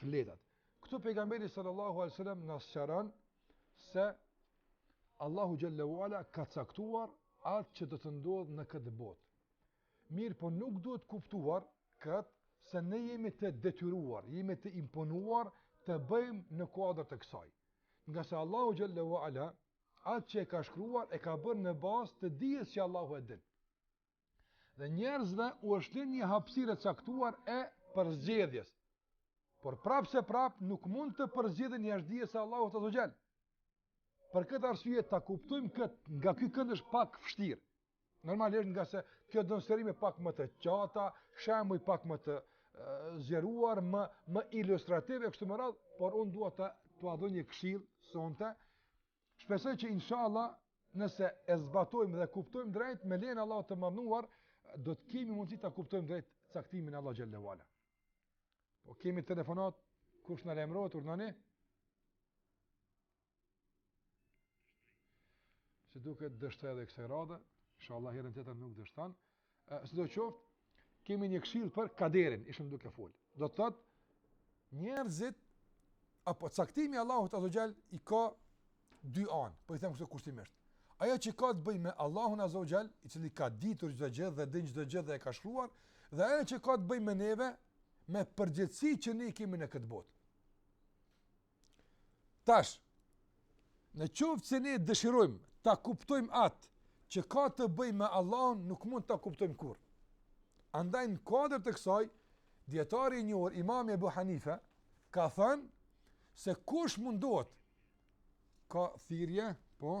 fletat. Këtu pejgamberi sallallahu alaihi wasallam na sqaron se Allahu xhel-le ue ala ka caktuar atë që do të ndodhë në këtë botë. Mirëpo nuk duhet kuptuar kët se ne jemi të detyruar, jemi të imponuar të bëjmë në kuadër të kësaj. Ngase Allahu xhel-le ue ala atë që e ka shkruar e ka bërë në bazë të dijes që Allahu e din. Dhe njerëzve u është lënë një hapësirë e caktuar e përzgjedhjes. Por prapëseprapë nuk mund të përzgjedhin jashtë dijes së Allahut azze ue xhel. Për këtë arsye ta kuptojmë kët nga ky kënd është pak vështirë. Normalisht ngase kjo don sqarime pak më të gjata, shembuj pak më të zgjeruar, më më ilustrativ e kështu me radhë, por unë dua t'ua dho një këshillë sonte Shpresoj që inshallah nëse e zbatojmë dhe kuptojmë drejt me lejen e Allahut të madhëruar, do të kemi mundësi ta kuptojmë drejt caktimin e Allahut xhelle ue ala. Po kemi telefonatë, kush na lajmërohet urdhnoni? Si duket dështoi edhe kësaj radhe, inshallah herën tjetër nuk dështon. Sido qoftë, kemi një këshillë për kaderin, ishim duke folë. Do të thotë, njerëzit, apo caktimi i Allahut azze ue xhel, i ka dy anë, po i them kështu kushtimisht. Ajo që ka të bëjë me Allahun azze ue xhel, i cili ka ditur çdo gjë dhe din çdo gjë dhe e ka shkruar, dhe ajo që ka të bëjë me neve, me përgjegjësi që ne kemi në këtë botë. Tash, në qoftë se ne dëshirojmë ta kuptojmë atë që ka të bëjë me Allahun, nuk mund ta kuptojmë kurrë. Andaj në kuadër të kësaj, dijetari i njohur, imami Ebu Hanife, ka thënë se kush mundohet, ka thirrje, po,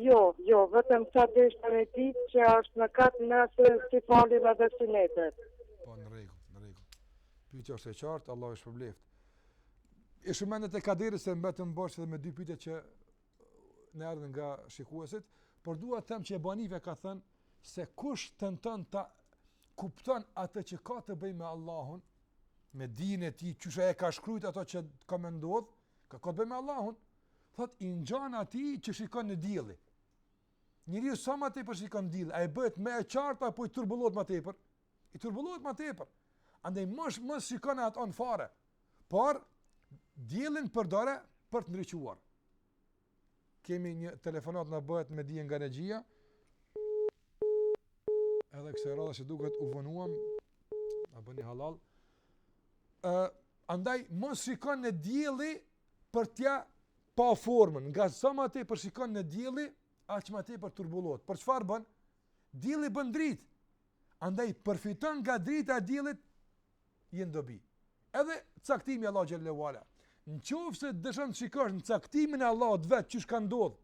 Jo, jo, vetëm sa deshta me ditë a asht mëkat nëse s'i falim edhe synetet. Po, në rregull, në rregull. Pyetja është e qartë, Allahu ju shpërbleftë. Ishim te mendimet e kaderit se mbetëm borxh edhe me dy pyetje që na erdhën nga shikuesit, por dua të them që Ebu Hanife ka thënë se kush tenton ta kupton atë që ka të bëjë me Allahun, me dijen e tij, qysh e ka shkrujt ato që ka me ndodhë, ka ka të bëjë me Allahun, Thotë i ngjan atij që shikon në dielli. Njeriu sa më tepër shikon diellin, a i bëhet më e qartë apo i turbullohet më tepër? I turbullohet më tepër. Andaj më mos shiko atë anë fare. Por diellin përdore për të ndriçuar. Kemi një telefonatë, na bëhet me dije nga regjia. Edhe kësaj radhe si duket u vonuam, na bëni halal. Ë, uh, andaj mos shiko në dielli për t'ia pa formën, ngase sa më tepër shikon në dielli, aq më tepër turbullohet. Por çfarë bën? Dielli bën dritë, andaj përfiton nga drita e diellit, gjen dobi. Edhe caktimi i Allahut xhelle ue ala, në qoftë se dëshiron të shikosh në caktimin e Allahut vetë, qysh ka ndodhë,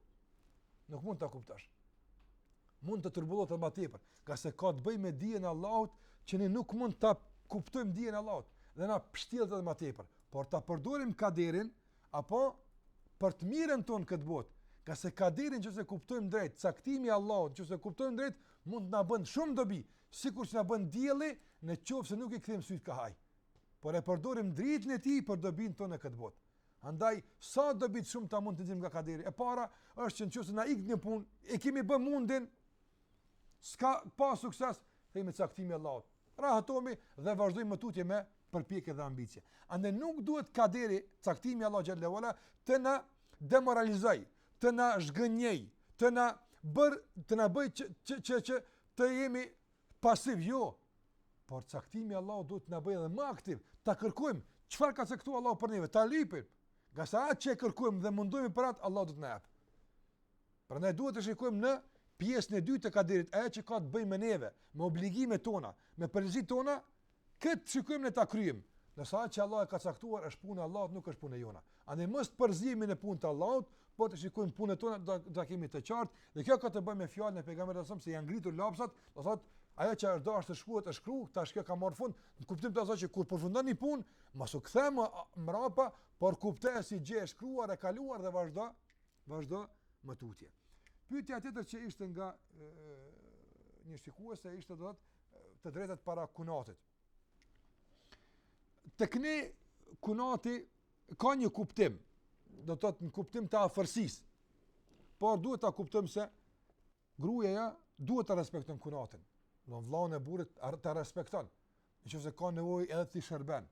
nuk mund ta kuptosh. Mund të turbullohet më tepër. Ngase ka të bëjë me dijen e Allahut që ne nuk mund ta kuptojmë dijen e Allahut dhe na pështjellet edhe më tepër, por ta përdorim kaderin apo për të mirën tonë në këtë botë. Ngase kaderin nëse e kuptojmë drejt, caktimin e Allahut nëse e kuptojmë drejt, mund të na bën shumë dobi, sikur që na bën dielli në qoftë se nuk i kthejmë sytë kah ai. Por e përdorim dritën e tij për dobinë tonë në këtë botë. Andaj, sa dobi të shumta mund të dimë nga kaderi? E para, është që në qoftë se na ik një punë, e kemi bë mundin, S'ka pa sukses, themi caktimi i Allahut. Rahatomi dhe vazhdojmë më tutje me përpjekje dhe ambicie. Andaj nuk duhet kaderi, caktimi i Allahut xhel-le ve ala, të na demoralizoj, të na zhgënjej, të na bër të na bëj që që që, që të jemi pasiv jo por caktimi i Allahut duhet të na bëjë edhe më aktiv ta kërkojmë çfarë ka caktuar Allahu për ne ta lipim ngase atë që kërkojmë dhe mundohemi për atë Allahu do të na jap Prandaj duhet të shikojmë në pjesën e dytë të kaderit, ajo që ka të bëjë me neve, me obligimet tona, me përgjegjësitë tona, këtë të shikojmë ne ta kryejmë. Ndërsa që Allahu e ka caktuar është puna e Allahut, nuk është puna jona. Andaj mos të përzihemi në punën e Allahut, por të shikojmë punët tona, do ta kemi të qartë. Dhe kjo ka të bëjë me fjalën e pejgamberit s.a.s. se janë ngritur lapsat, do thotë ajo që është dashur të shkruhet është shkruar, tash kjo ka marrë fund. Në kuptim të asaj që kur përfundon një punë, mos u kthem mbrapa, por kuptoje si gjë e shkruar e kaluar dhe vazhdo Vazhdo më tutje. Pyetja tjetër që ishte nga e, një shikuese ishte do të thotë të drejtat para kunatit. Tek ne kunati ka një kuptim, do të thotë një kuptim të afërsisë. Por duhet ta kuptojmë se Gruaja duhet ta respekton kunatin. Do vllaun e burrit ta respekton. Nëse ka nevojë edhe t'i shërben.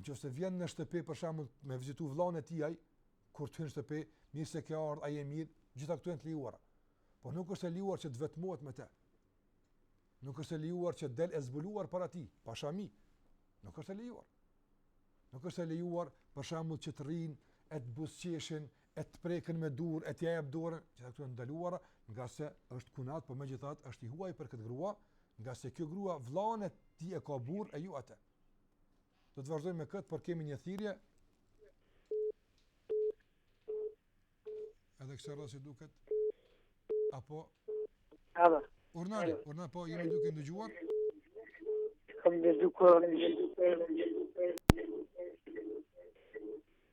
Nëse vjen në shtëpi për shembull me vizitu vllaun e tij, kur të hyn në shtëpi, mirë se ke ardhur, a je mirë, gjitha këto janë të lejuara. Por nuk është e lejuar që të vetmohet me të. Nuk është e lejuar që të del e zbuluar para tij, pa shami. Nuk është e lejuar. Nuk është e lejuar për shembull që të rrin e të buzëqeshin e të preken me duar, e t'ja jep dorën, që të gjitha këto të ndaluara, ngase është kunat, po megjithatë është i huaj për këtë grua, ngase kjo grua vllanë e tij e ka burrë e jo atë. Do të vazhdojmë me këtë, por kemi një thirrje. Edhe kësaj radhe si duket. Apo? Edhe. Urdhëroni, urdhëroni, po, jemi duke ndëgjuar? Jemi duke ndëgjuar.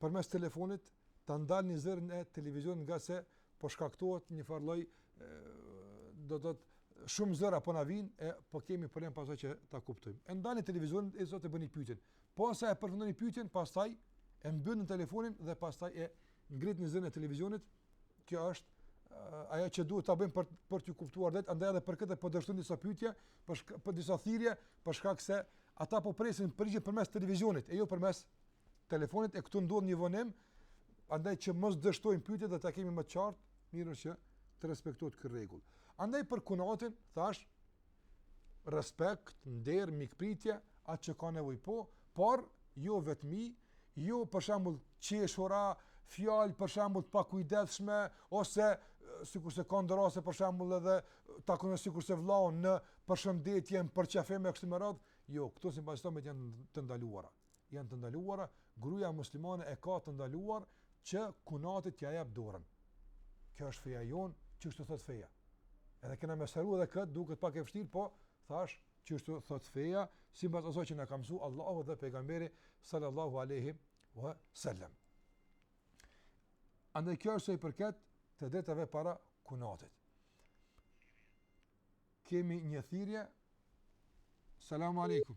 përmes telefonit ta ndalni zërin e televizionit ngase po shkaktohet një farë lloj do të thotë shumë zëra po na vijnë e po kemi problem pastaj që ta kuptojmë. E ndalni televizorin e zërit e bëni pyetjen. Posa e përfundoni pyetjen, pastaj e mbyllni telefonin dhe pastaj e ngritni zërin e televizionit. Kjo është uh, ajo që duhet ta bëjmë për për të kuptuar vetë, andaj edhe për këtë po dështojnë disa pyetje, për shka, për disa thirrje, për shkak se ata po presin përgjigje përmes televizionit e jo përmes telefonit e këtu ndodh një vonim, andaj që mos dështojmë pyetjet dhe ta kemi më të qartë, mirë është që të respektohet ky rregull. Andaj për kunatin thash respekt, nder, mikpritje, atë që ka nevojë po, por jo vetmi, jo për shembull qeshura, fjalë për shembull të pakujdesshme ose sikurse ka ndër ne për shembull edhe takon sikurse vllaun në përshëndetje, në përqafim e kështu me radhë, jo, këto sipas Islamit janë të ndaluara. janë të ndaluara, gruaja muslimane e ka të ndaluar që kunatit t'ia jap dorën. Kjo është feja jonë, kështu thot feja. Edhe kena me sqaru edhe kët, duket pak e vështirë, po thash kështu thot feja, sipas asaj që na ka mësuar Allahu dhe pejgamberi sallallahu alaihi wa sallam. Andaj kjo është sa i përket detyrave para kunatit. Kemi një thirrje. Selam aleikum.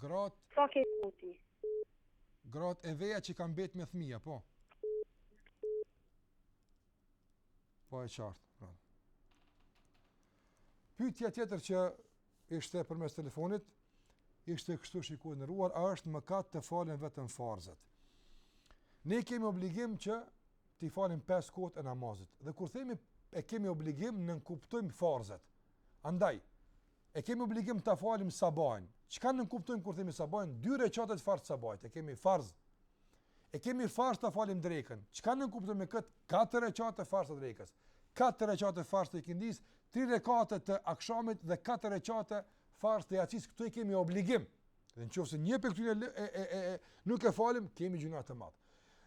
Gratë... Sa ke kuti? Gratë e veja që kanë mbet me fmija, po. Po e qartë, pra. Pytja tjetër që ishte përmes telefonit, ishte kështu shikues të nderuar, a është mëkat të falen vetëm farzët. Ne kemi obligim që t'i falim 5 kohët e namazit. Dhe kur themi e kemi obligim, nënkuptojmë farzët. Andaj, E kemi obligim ta falim sabahin. Çka nënkuptojmë kur themi sabahin? Dy rekate farz të sabahit. E kemi farz. E kemi farz ta falim drekën. Çka nënkuptojmë me kët? Katër rekate të farz të drekës. Katër rekate të farz të ikindis, tri rekate të akshamit dhe katër rekate farz të jacis. Këto i kemi obligim. Dhe në qoftë se një prej këtyre e, e, e, e, nuk e falim, kemi gjynah të madh.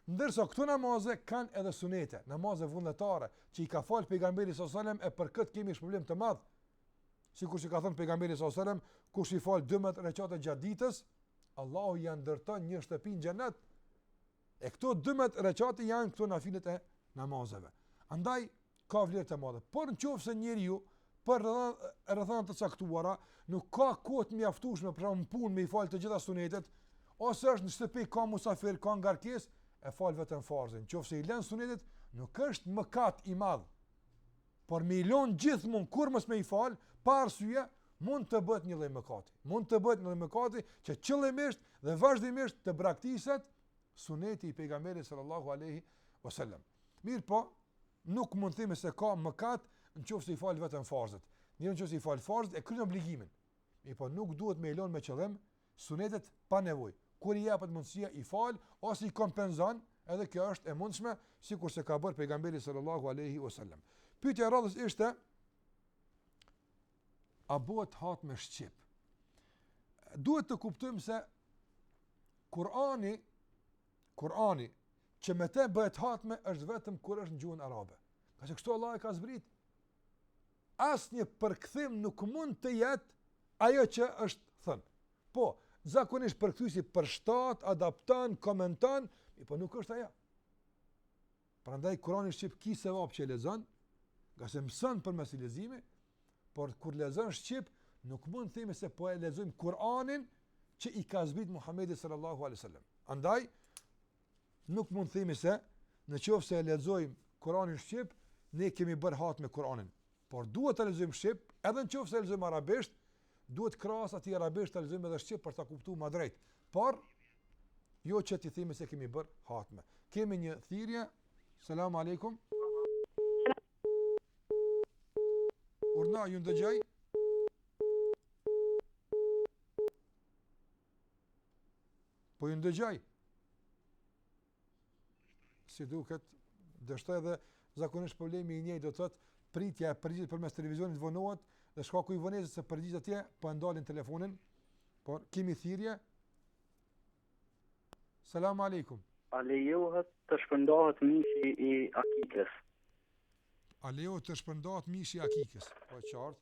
Ndërsa këto namaze kanë edhe sunete, namaze vullnetare, që i ka falë pejgamberi s.a.s. e për këtë kemi shpërblim të madh. Sikurse ka thënë pejgamberi sa selam, kush i fal 12 rekate gjatë ditës, Allahu ia ndërton një shtëpi në xhenet. E këto 12 rekate janë këto nafilet e namazeve. Andaj ka vlerë të madhe. Por në qoftë se njeriu për rrethana të caktuara nuk ka kohë të mjaftueshme për shembull n'punë me i fal të gjitha sunetet, ose është në shtëpi ka musafir, ka ngarkesë, e fal vetëm farzin. Në qoftë se i lën sunetet, nuk është mëkat i madh. por me i lënë gjithmonë kurrë mos me i fal, pa arsye, mund të bëhet një lloj mëkati. Mund të bëhet një lloj mëkati që qëllimisht dhe vazhdimisht të braktiset suneti i pejgamberit sallallahu alaihi wasallam. Mirëpo, nuk mund të themi se ka mëkat në qoftë se i fal vetëm farzët. Nëse i fal farzët e kryen obligimin. Mirëpo, nuk duhet me i lënë me qëllim Sunetet pa nevojë, kur i jepet mundësia i fal ose i kompenzon, edhe kjo është e mundshme, sikurse ka bërë pejgamberi sallallahu alaihi wasallam. Pyetja e radhës ishte a bëhet hatme shqip? Duhet të kuptojmë se Kurani Kurani që me të bëhet hatme është vetëm kur është në gjuhën arabe. Ngase kështu Allahu e ka zbrit. asnjë përkthim nuk mund të jetë ajo që është thënë. Po, zakonisht përkthyesi përshtat, adapton, komenton, mirëpo nuk është ajo. Prandaj Kuranin shqip ki sevap që e lexon, ngase mëson përmes leximit, por kur lexon shqip nuk mund të themi se po e lexojmë Kur'anin që i ka zbrit Muhamedi sallallahu alaihi wasallam. Andaj Nuk mund të themi se në qoftë se e lexojmë Kur'anin shqip, ne kemi bërë hatme Kur'anin. Por duhet ta lexojmë shqip, edhe në qoftë se e lexojmë arabisht, duhet krahas atij arabisht ta lexojmë edhe shqip për ta kuptuar më drejt. Por jo që të themi se kemi bërë hatme. Kemi një thirrje. Selam aleikum. Urdhno, ju ndëgjoj. Po ju ndëgjoj. Si duket, dështoj edhe zakonisht problemi i njëjtë do të thotë pritja e përgjigjes përmes televizionit vonohet dhe shkaku i vonesës së përgjigjes atje po e ndalin telefonin. Por kemi thirrje. Selam aleikum. A lejohet të shpërndahet mishi i akikës? A lejohet të shpërndahet mishi i akikës? Po qartë.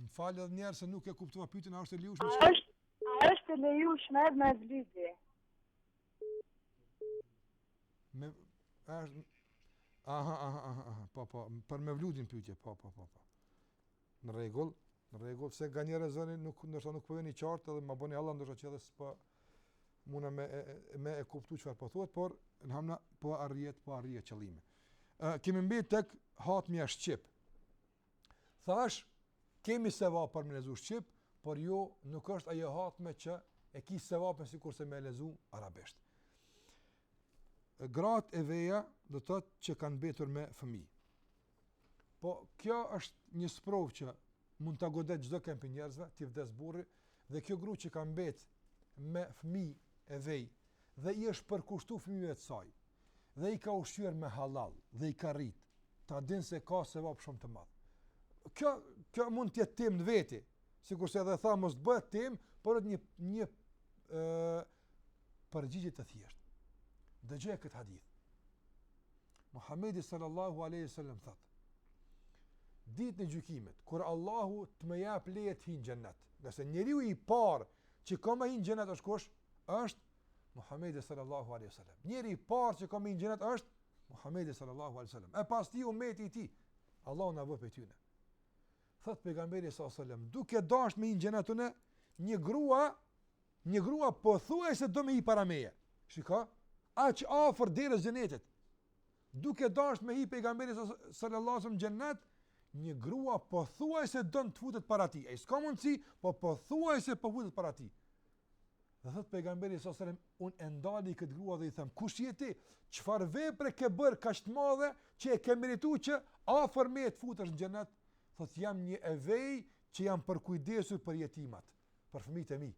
Më fal edhe njerë se nuk e kuptova pyetjen, a është e lejushme? A është a është e lejushme edhe mevludi? Me është aha aha aha aha po po për mevludin pyetje po po po po. Në rregull, në rregull se nga njëherë zëri nuk ndoshta nuk po vjen i qartë edhe më bëni hallall ndoshta që edhe s'po mund me me e kuptuar çfarë po thuhet, por elhamna po arrihet po arrihet qëllimi. Ë kemi mbet tek hatmja shqip. Thash, kemi sevap për me lexu Shqip, por jo nuk është ajo hatme që e ki sevapin sikurse me lexu arabisht. Grat e veja do të thotë që kanë mbetur me fëmi. Po, kjo është një sprovë që mund ta godet çdokënd prej njerëzve, t'i vdes burri, dhe kjo gru që ka mbet me fëmi e vej, dhe i është përkushtu fëmive të saj, dhe i ka ushqyer me halal dhe i ka rrit, ta dijë se ka sevap shumë të madh. Kjo kjo mund të jetë temë në veti, sikurse edhe thamë mos të bëhet temë, por një një ë përgjigje të thjeshtë. Dëgjo këtë hadith. Muhamedi sallallahu alaihi wasallam thot: Ditën e gjykimit, kur Allahu të më japë leje të hyjnë në xhennet njerëzit, njeriu i parë që ka me hy në xhennet është kush? Është Muhamedi sallallahu alaihi wasallam. Njeriu i parë që ka me hi në xhenet është Muhamedi sallallahu alaihi wasallam. E pas tij umeti i tij. Allahu na bëftë prej tyne. Thot pejgamberi sallallahu alaihi wasallam, duke dash me hi në xhenet unë, një grua, një grua pothuajse do me hi para meje. Shiko, aq afër derës së xhenetit. Duke dash me hi pejgamberi sallallahu alaihi wasallam në xhenet, një grua pothuajse do të futet para tij. Ajo s'ka mundsi, po pothuajse po futet para tij. Dhe thot pejgamberi sa selam un e ndali kët grua dhe i them kush je ti? Çfarë vepre ke bër kaq të madhe që e ke merituar që afër meje të futesh në xhenet? Thot jam një e vejë që jam përkujdesur për jetimat, për fëmijët e mi.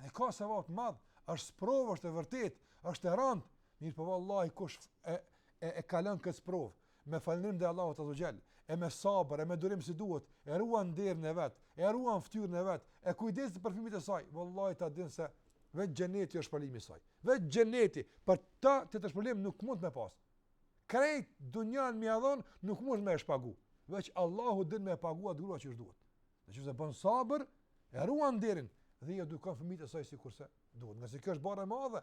Dhe ka sevap të madh, është sprov, është e vërtet, është e rënd. Mirëpo vallahi kush e e, e kalon kët sprov. me falëndrim ndaj Allahut Azza wa Jall, e me sabër, e me durim si duhet, e ruan nderën e vet, e ruan fytyrën e vet, e kujdeset për fëmijët e saj, vallahi ta dijë se vetë xheneti është shpërblimi i saj. Vetë xheneti, për të tjetër shpërblim nuk mundet me pas. Krejt dunjan me ia dhon, nuk mundet me e shpagu. Veç Allahu din me e pagu atë grua qysh duhet. Në qoftë se bën sabër, e ruan nderin dhe i edukon fëmijët e saj sikurse duhet. Ngase kjo është barrë e madhe.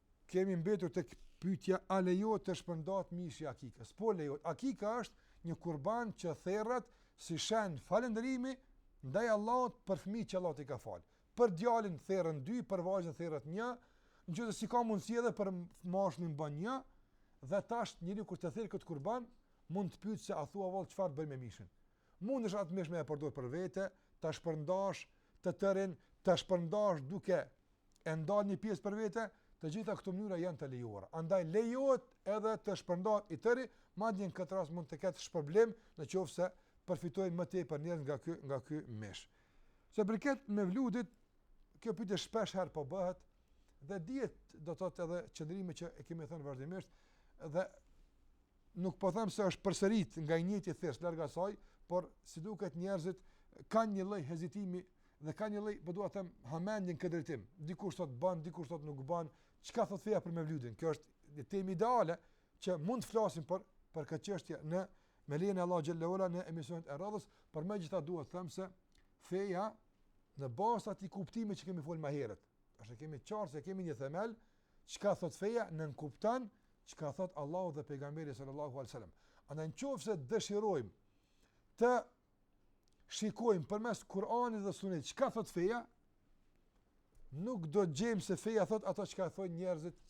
Kemi mbetur tek pyetja a lejohet të shpërndahet mishi i akikës? Po lejohet. Akika është një kurban që theret si shenjë falënderimi ndaj Allahut për fëmijët që Allahu ia ka fal. Për djalin theren dy, për vajzën theret një, në qoftë se s'ka mundësi edhe për mashkullin bën një, dhe tash njeriu kur të therë këtë kurban, mund të pyt se a thua vallë çfarë bëjmë me mishin. Mundesh atë mish me e përdorë për vete, ta shpërndash të tërin, ta shpërndash duke e ndal një pjesë për vete, të gjitha këto mënyra janë të lejuara. Andaj lejohet edhe të shpërndahet i tëri, madje në këtë rast mund të ketë shpërblim në qoftë se përfitojnë më tepër njerëz nga ky nga ky mish. Sa i përket mevludit, kjo pyetje shpesh herë po bëhet dhe dihet do të thotë edhe qëndrimi që e kemi thënë vazhdimisht dhe nuk po them se është përsëritë nga i njëjti thjesht larg asaj, por si duket njerëzit kanë një lloj hezitimi dhe kanë një lloj, po dua të them, hamendje në këtë drejtim. Dikush thotë bën, dikush thotë nuk bën. Çka thotë feja për Mevludin? Kjo është një temë ideale që mund të flasim për për këtë çështje në me lejen e Allahut xhele shanuhu në emisionin e radhës, por megjithatë dua të them se feja në bazë të atij kuptimi që kemi folur më herët, Tash e kemi qartë se kemi një themel, çka thot feja nën kupton çka thot Allahu dhe pejgamberi sallallahu alajhi wasallam. Andaj nëse dëshirojmë të shikojmë përmes Kur'anit dhe Sunnit çka thot feja, nuk do të gjejmë se feja thot ato çka thonë njerëzit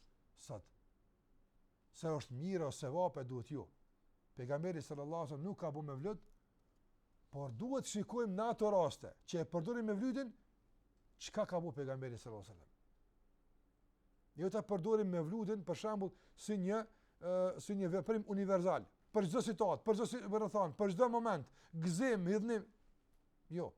sot. Se është mirë ose vallë duhet jo. Jo. Pejgamberi sallallahu alajhi wasallam nuk ka bë mevlud Por duhet të shikojmë në ato raste që e përdorim mevludin, çka ka bë pejgamberi sallallahu alajhi wasallam. Jo ta përdorim mevludin për shembull si një si një veprim universal për çdo situatë, për çdo rrethanë, për çdo moment, gëzim, hidhnim. Jo.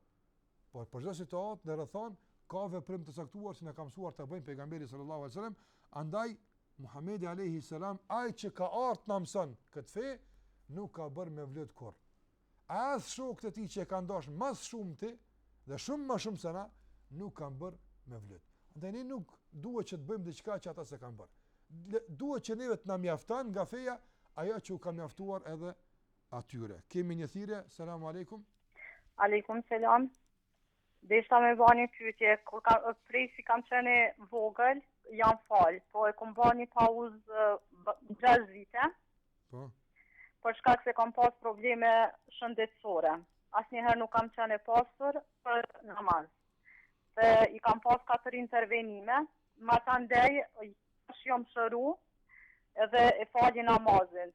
Por për çdo situatë dhe rrethanë ka veprim të caktuar që na ka mësuar ta bëjmë pejgamberi sallallahu alajhi wasallam, andaj Muhamedi alayhi salam ai që ka ardhur të na mësojë këtë fe nuk ka bërë mevlud kurr. As shokët e tij që e kanë dashur më së shumti dhe shumë ma shumë se na nuk kanë bërë mevlud. Andaj ne nuk duhet që të bëjmë diçka që ata s'e kanë bërë. Duhet që neve të na mjafton nga feja ajo që u ka mjaftuar edhe atyre. Kemi një thirrje. Selam aleikum. Aleikum selam. Deshta me ba ni pytje, kur kam, prej si kam qen e vogël, jam fal, po e kom ba ni pauz 6 vite, po. për shkak se kam pas probleme shëndetsore. Asnjëherë nuk kam qen e pastër për namaz. Dhe i kam pas 4 intervenime, ma tandej, tash jam shëru edhe e fali namazin.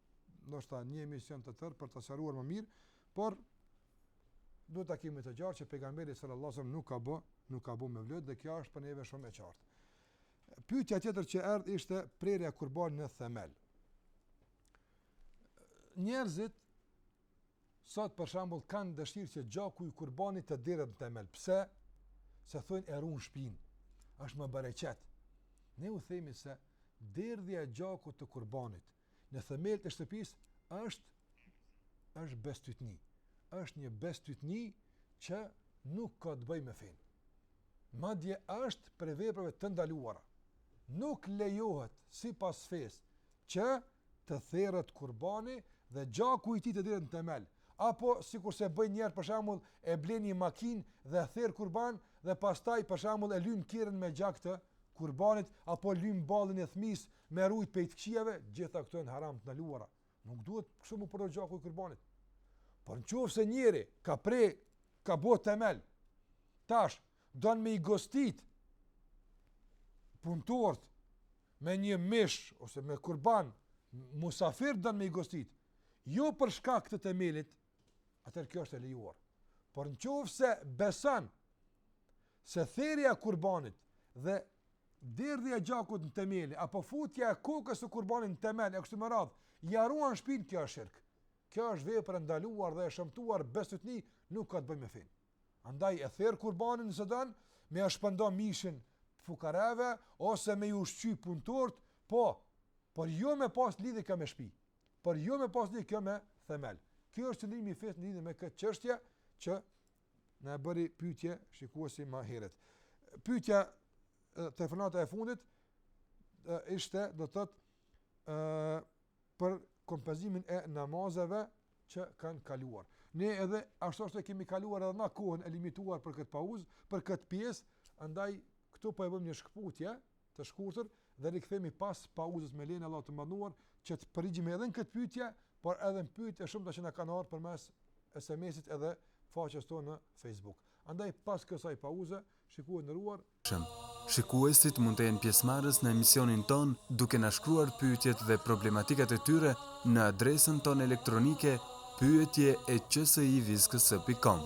ndoshta një emision të tërë për ta sqaruar më mirë, por duhet ta kemi të qartë që pejgamberi sallallahu alajhi wasallam nuk ka bë, nuk ka bë mevlud dhe kjo është për neve shumë e qartë. Pyetja tjetër që erdhi ishte prerja e kurbanit në themel. Njerëzit sot për shembull kanë dëshirë që gjaku i kurbanit të derdhet në themel. Pse? Se thonë e ruan shpinë. Është më bereqet. Ne u themi se derdhja e gjakut të kurbanit Në themel të shtëpisë është është bestytni. Është një bestytni që nuk ka të bëjë me fen. Madje është prej veprave të ndaluara. Nuk lejohet sipas fesë që të therrët kurbani dhe gjaku i tij të derdhet në themel apo sikurse bëjnë njerëz për shembull e blen një makinë dhe therr kurban dhe pastaj për shembull e lyn kirën me gjak të kurbanit apo lym ballin e fëmis me e rujt pej të këqijave, gjitha këto janë haram të ndaluara. Nuk duhet kështu me u përdor gjaku i kurbanit. Por nëse njëri ka pre ka bë temel tash don me i gostit puntort me një mish ose me kurban musafir don me i gostit jo për shkak të temelit atëherë kjo është e lejuar. Por në qoftë se beson se therja e kurbanit dhe derdhja e gjakut në temel, apo futja e kokës së kurbanit në temel, e kështu me radhë, ia ruan shpinë, kjo është shirk. Kjo është vepër e ndaluar dhe e shëmtuar besytni, nuk ka të bëjë me fenë. Andaj e ther kurbanin nëse don, me ia shpërnda mishin fukareve, ose me i ushqy punëtort, po, por jo me pas lidhje kjo me shpi. Por jo me pas lidhje kjo me themel. Kjo është qëndrimi i fesë në lidhje me këtë çështje që na e bëri pyetje shikuesi më herët. Pyetja, telefonata e fundit ishte do të thotë ë për kompensimin e namazeve që kanë kaluar. Ne edhe ashtu kështu kemi kaluar edhe ne kohën e limituar për këtë pauzë, për këtë pjesë, andaj këtu po e bëjmë një shkputje, të shkurtër dhe rikthehemi pas pauzës me lejen e Allahut të madhëruar që të përgjigjemi edhe në këtë pyetje, por edhe në pyetjet e shumta që na kanë ardhur përmes SMS-it edhe faqes tonë në Facebook. Andaj pas kësaj pauze, shikues të nderuar. Shikuesit mund të jenë pjesëmarrës në emisionin tonë duke na shkruar pyetjet dhe problematikat e tyre në adresën tonë elektronike pyetje e qësë i viskës së pikon.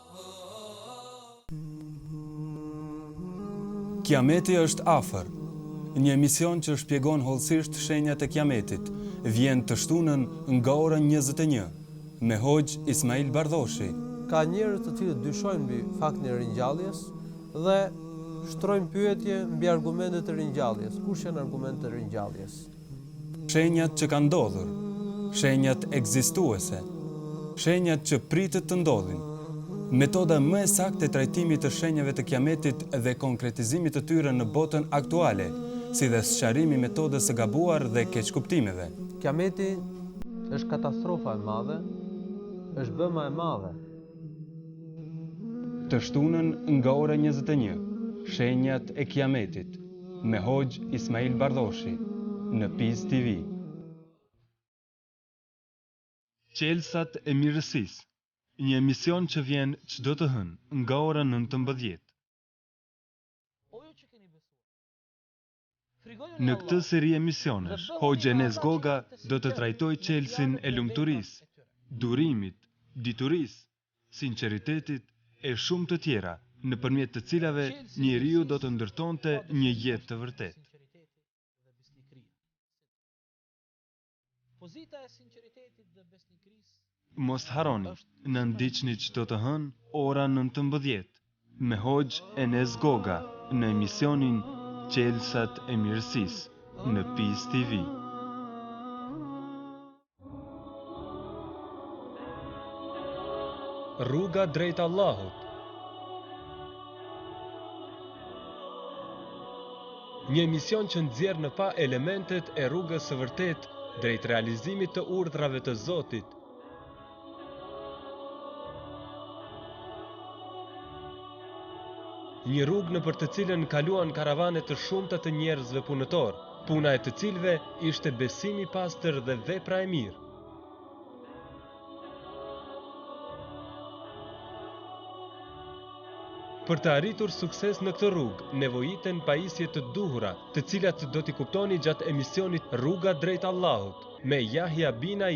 Kiameti është afër. Një emision që shpjegon hollësisht shenjat e Kiametit, vjen të shtunën nga ora njëzet e një, me Hoxhë Ismail Bardhoshi. Ka njerëz të cilët dyshojnë mbi faktin e ringjalljes dhe shtrojnë pyetje mbi argumentet e ringjalljes, kush janë argumentet e ringjalljes? Shenjat që kanë ndodhur, shenjat ekzistuese, shenjat që pritet të ndodhin, metoda më e saktë e trajtimit të shenjave të Kiametit dhe konkretizimit të tyre në botën aktuale, si dhe sqarimi i metodës së gabuar dhe keqkuptimeve. Kiameti është katastrofa e madhe, është bëma e madhe. Të shtunën nga ora njëzet e një, shenjat e Kiametit. me Hoxhë Ismail Bardhoshi në Peace TV. Çelësat e mirësisë, një emision që vjen çdo të hënë nga ora nëntëmbëdhjetë. Në këtë seri emisionesh, Hoxhë Enes Goga do të trajtojë çelësin e lumturisë, durimit, diturisë, sinqeritetit e shumë të tjera nëpërmjet të cilave njeriu do të ndërtonte një jetë të vërtetë. Mos harroni, na ndiqni çdo të hënë ora nëntëmbëdhjetë, Me Hoxhë Enes Goga në emisionin Çelësat e Mirësisë në Peace TV. Rruga drejt Allahut. Një emision që nxjerr në pah elementet e rrugës së vërtetë drejt realizimit të urdhrave të Zotit. Një rrugë nëpër të cilën kaluan karavane të shumta të njerëzve punëtorë, puna e të cilëve ishte besimi i pastër dhe vepra e mirë. Për të arritur sukses në këtë rrugë, nevojiten pajisje të duhura, të cilat do t'i kuptoni gjatë emisionit Rruga drejt Allahut, me Jahja Binaj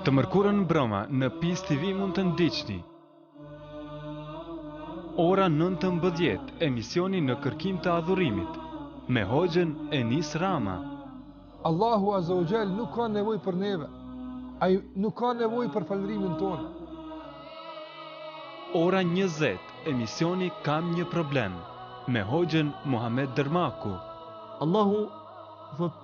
Të mërkurën mbrëma në Peace TV mund të ndiqni Ora 19:00 emisioni në kërkim të adhurimit me hoxhën Enis Rama. Allahu Azza wa Jall nuk ka nevojë për neve. Ai nuk ka nevojë për falënderimin tonë. Ora 20 emisioni Kam një problem me hoxhën Muhamed Dërmaku. Allahu thotë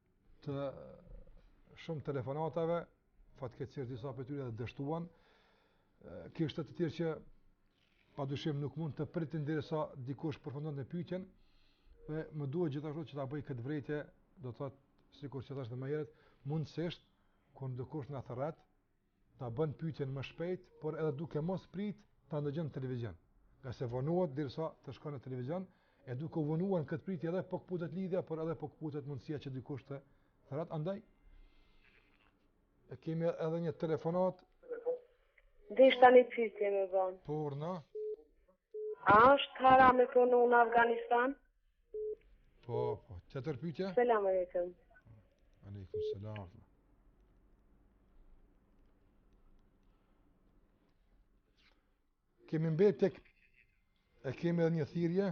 të shumë telefonatave, fatkeqësisht disa prej tyre edhe dështuan. Kishte të tjerë që padyshim nuk mund të pritin derisa dikush përfundon pyetjen dhe më duhet gjithashtu që ta bëj këtë vërejtje, do të thotë sikur që thashë edhe më herët, mundësisht kur dikush na thërret, ta bën pyetjen më shpejt, por edhe duke mos prit ta ndëgjon në televizion. Ngase vonohet derisa të shkon në televizion, e duke u vonuar në këtë pritje edhe po këputet lidhja, por edhe po këputet mundësia që dikush të thërret, andaj, e kemi edhe një telefonatë. Dhe ishte tani pyetje më vonë. Por, në? A është haram me punu në Afganistan? Po, po, të tërë pytja? Selam, aleikum. Aleikum, selam. Kemi mbet te, e kemi edhe një thirrje?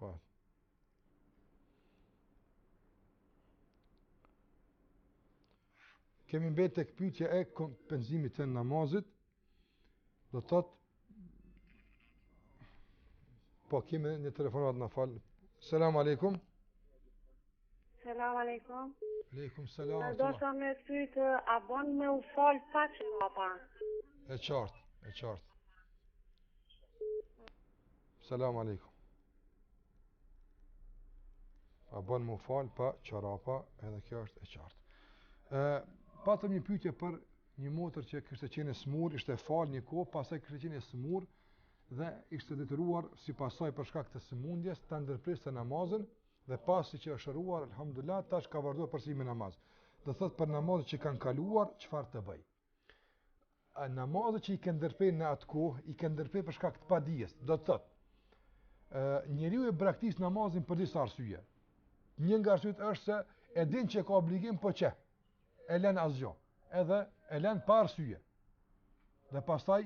Po. Kemi mbetë tek pyetja e kompenzimit të namazit, do të thotë, po kemi një telefonatë, na fal. Selam aleikum. Selam aleikum. Aleikum, selam. Në do të me të a bon me u falë pa që E qartë, e qartë. Selam aleikum. A bën me u fal pa çorapa, edhe kjo është e qartë. Ë patëm një pyetje për një motër që kishte qenë smur, ishte fal një kohë, pastaj kishte qenë smur dhe ishte detyruar si pasojë për shkak të sëmundjes ta ndërpriste namazin dhe pasi që është shëruar alhamdulillah tash ka vazhduar përsëri me namaz. Do thot për namazet që kanë kaluar, çfarë të bëj? Namazet që i ke ndërprerë në atë kohë, i ke ndërprerë për shkak të padijes, do të thotë. Ë njeriu e braktis namazin për disa arsye. Një nga arsyet është se e din që ka obligim po çe. E lën asgjë. Edhe e lën pa arsye. Dhe pastaj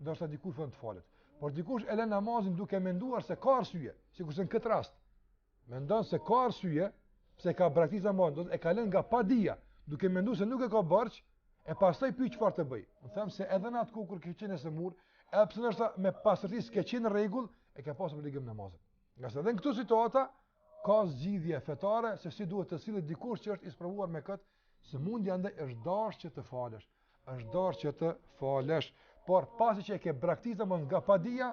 ndoshta dikur fillon të falet. Por dikush e lën namazin duke menduar se ka arsye, sikurse në këtë rast. Mendon se ka arsye pse ka braktisë namazin, do të thotë e ka lënë nga padia, duke menduar se nuk e ka borxh, e pastaj pyet çfarë të bëj. Unë them se edhe në atë kohë kur ke qenë sëmurë, edhe pse ndoshta me pastërti s'ke qenë në rregull, e ke pasur obligim namazin. Ngase edhe në këto situata ka zgjidhje fetare se si duhet të sillet dikush që është i sprovuar me këtë sëmundje, andaj është dashur që të falësh, është dashur që të falësh, por pasi që e ke braktisë më nga padia,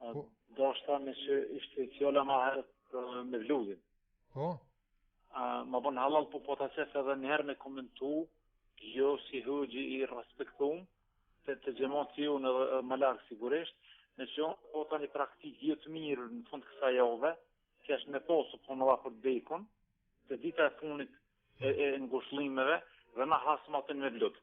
Po. Ndoshta meqë ishte fjala ma herët mevludin. Po. A, ma bon hallall po po ta qes edhe njëherë me komentu, jo si hoxhë i i respektum, të, të gjemtë si ju e ma larg sigurisht, meqë unë po tani një praktikë gjithë jo të mirë në fund kësaj jave, që është me pas po në për bekun, të dita e funit e, e ngushllimeve, dhe na hasë matën mevludin.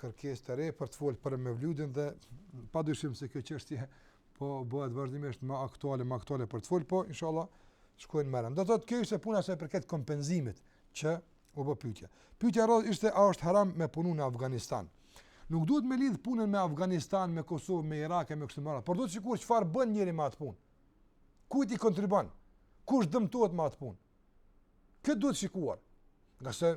kërkesë të re për të folur për Mevludin dhe padyshim se kjo çështje po bëhet vazhdimisht më aktuale, më aktuale për të folur, po inshallah shkojnë me rend. Do thotë kjo ishte puna sa i përket kompenzimit që u bë pyetja. Pyetja rreth ishte a është haram me punu në Afganistan. Nuk duhet me lidh punën me Afganistan, me Kosovë, me Irak e me kështu me radhë. Por duhet të shikosh çfarë bën njeri me atë punë. Kujt i kontribon? Kush dëmtohet me atë punë? Këtë duhet shikuar. Ngase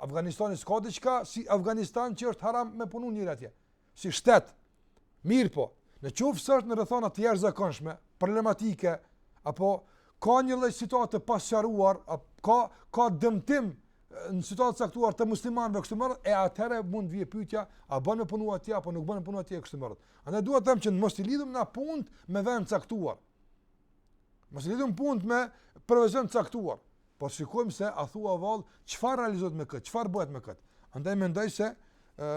Afganistani s'ka diçka si Afganistan që është haram me punu njeri atje. Si shtet. Mirëpo, në qoftë së është në rrethana të jashtëzakonshme, problematike, apo ka një lloj situatë të pasqaruar, ka, ka dëmtim në situatë të caktuar të muslimanëve kështu me radhë, e atëherë mund të vijë pyetja, a bën me punu atje, apo nuk bën me punu atje kështu me radhë. Andaj dua të them që mos të lidhim ne punë me vend të caktuar. Mos i lidhim punët me profesion të caktuar, por shikojmë se a thua vallë çfarë realizohet me kët, çfarë bëhet me kët. Andaj mendoj se ë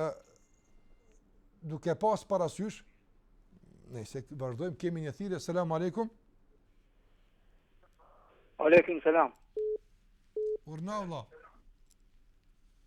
duke pas parasysh nëse vazhdojmë kemi një thirrje selam aleikum. Aleikum selam. Urdhno vëlla.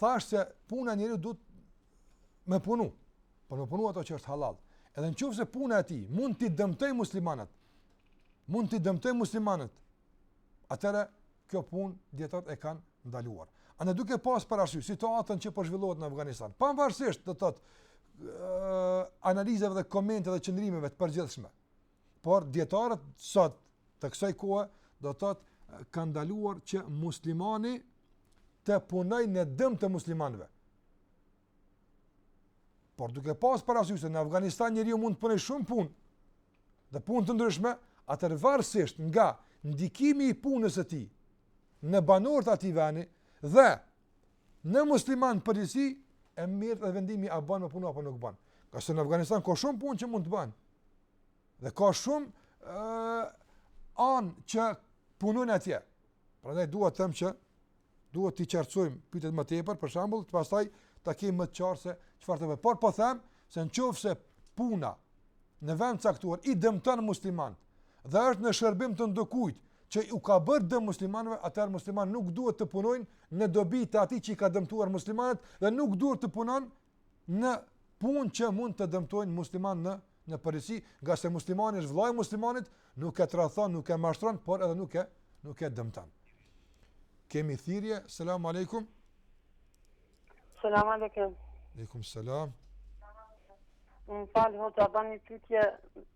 thashë se puna njeriu duhet me punu, por me punu ato që është halal. Edhe në qoftë se puna e tij mund t'i dëmtoj muslimanët, mund t'i dëmtoj muslimanët, atëherë kjo punë dijetarët e kanë ndaluar. Andaj duke pas parasysh, situatën që po zhvillohet në Afganistan, pavarësisht do të thotë analizave dhe komenteve dhe qëndrimeve të përgjithshme, Por dijetarët sot të kësaj kohe do të thotë kanë ndaluar që muslimani të punojë në dëm të muslimanëve. Por duke pas parasysh se në Afganistan njeriu mund të punojë shumë punë, dhe punë të ndryshme, atëherë varësisht nga ndikimi i punës së tij në banorët e atij vendi dhe Në muslimanët në përgjithësi merret edhe vendimi a ban me punu apo nuk ban. Ngase në Afganistan ka shumë punë që mund të bën. Dhe ka shumë ë anë që punojnë atje. Prandaj dua të them që duhet t'i qartësojmë pyetjet më tepër, për shembull, e pastaj ta kemi më të qartë se çfarë të bëjmë. Por po them se në qoftë se puna në vend caktuar i dëmton muslimanët, dhe është në shërbim të ndokujt që u ka bërë dëm muslimanëve, atëherë muslimanët nuk duhet të punojnë në dobi të atij që i ka dëmtuar muslimanët dhe nuk duhet të punon në punë që mund të dëmtojnë muslimanët në përgjithësi, ngase muslimani është vëllai i muslimanit, nuk e tradhton, nuk e mashtron, por edhe nuk e nuk e dëmton. Kemi thirrje, selam aleikum. Selam aleikum. Aleikum selam. Më fal, hoxha, baj një pyetje,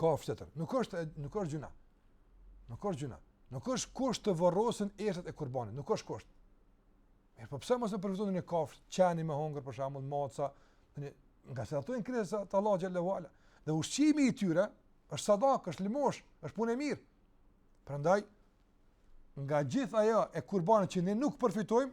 kafshë tjetër. Nuk është nuk është gjynah. Nuk është gjynah. Nuk është kusht të vorrosen eshtrat e kurbanit, nuk është kusht. Mirë, po pse mos me përfitu ndonjë kafshë, qeni me hongër për shembull, maca, tani ngase ato janë krijesa të Allahu xhelle ue ala. Dhe ushqimi i tyre është sadaka, është lëmoshë, është punë e mirë. Prandaj nga gjithë ajo e kurbanit që ne nuk përfitojmë,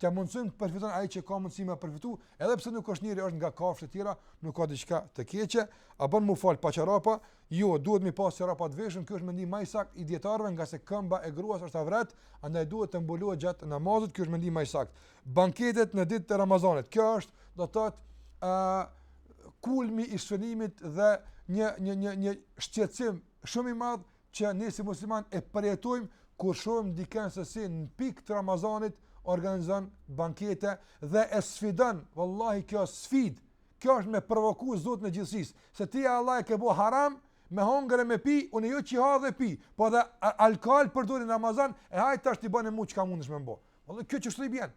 t'ia mundësojmë të përfiton ai që ka mundësi me përfitu, edhe pse nuk është njeri, është nga kafshë të tjera, nuk ka diçka të keqe, a bën m'u fal pa çorapa, jo, duhet m'i pas çorapat të veshun, ky është mendimi ma i saktë i dijetarëve ngase këmba e gruas është avret, andaj duhet të mbulohet gjatë namazit, ky është mendimi ma i saktë. Banketet në ditët e Ramazanit, kjo është, do të thotë, uh, kulmi i cenimit dhe një, një, një, një shqetësim shumë i madh, që ne si muslimanë e përjetojmë kur shohim ndokënd se si në pikë të Ramazanit organizon bankete dhe e sfidon, vallahi kjo është sfidë. Kjo është me provoku Zotin e gjithësisë, se ti Allah e ke bo haram me hongër e me pi, unë jo që ha dhe pi, po edhe alkool përdori n'Ramazan, e hajt tash ti bane mu çka mundesh me m'bo. Vallahi, kjo qështu i bjen.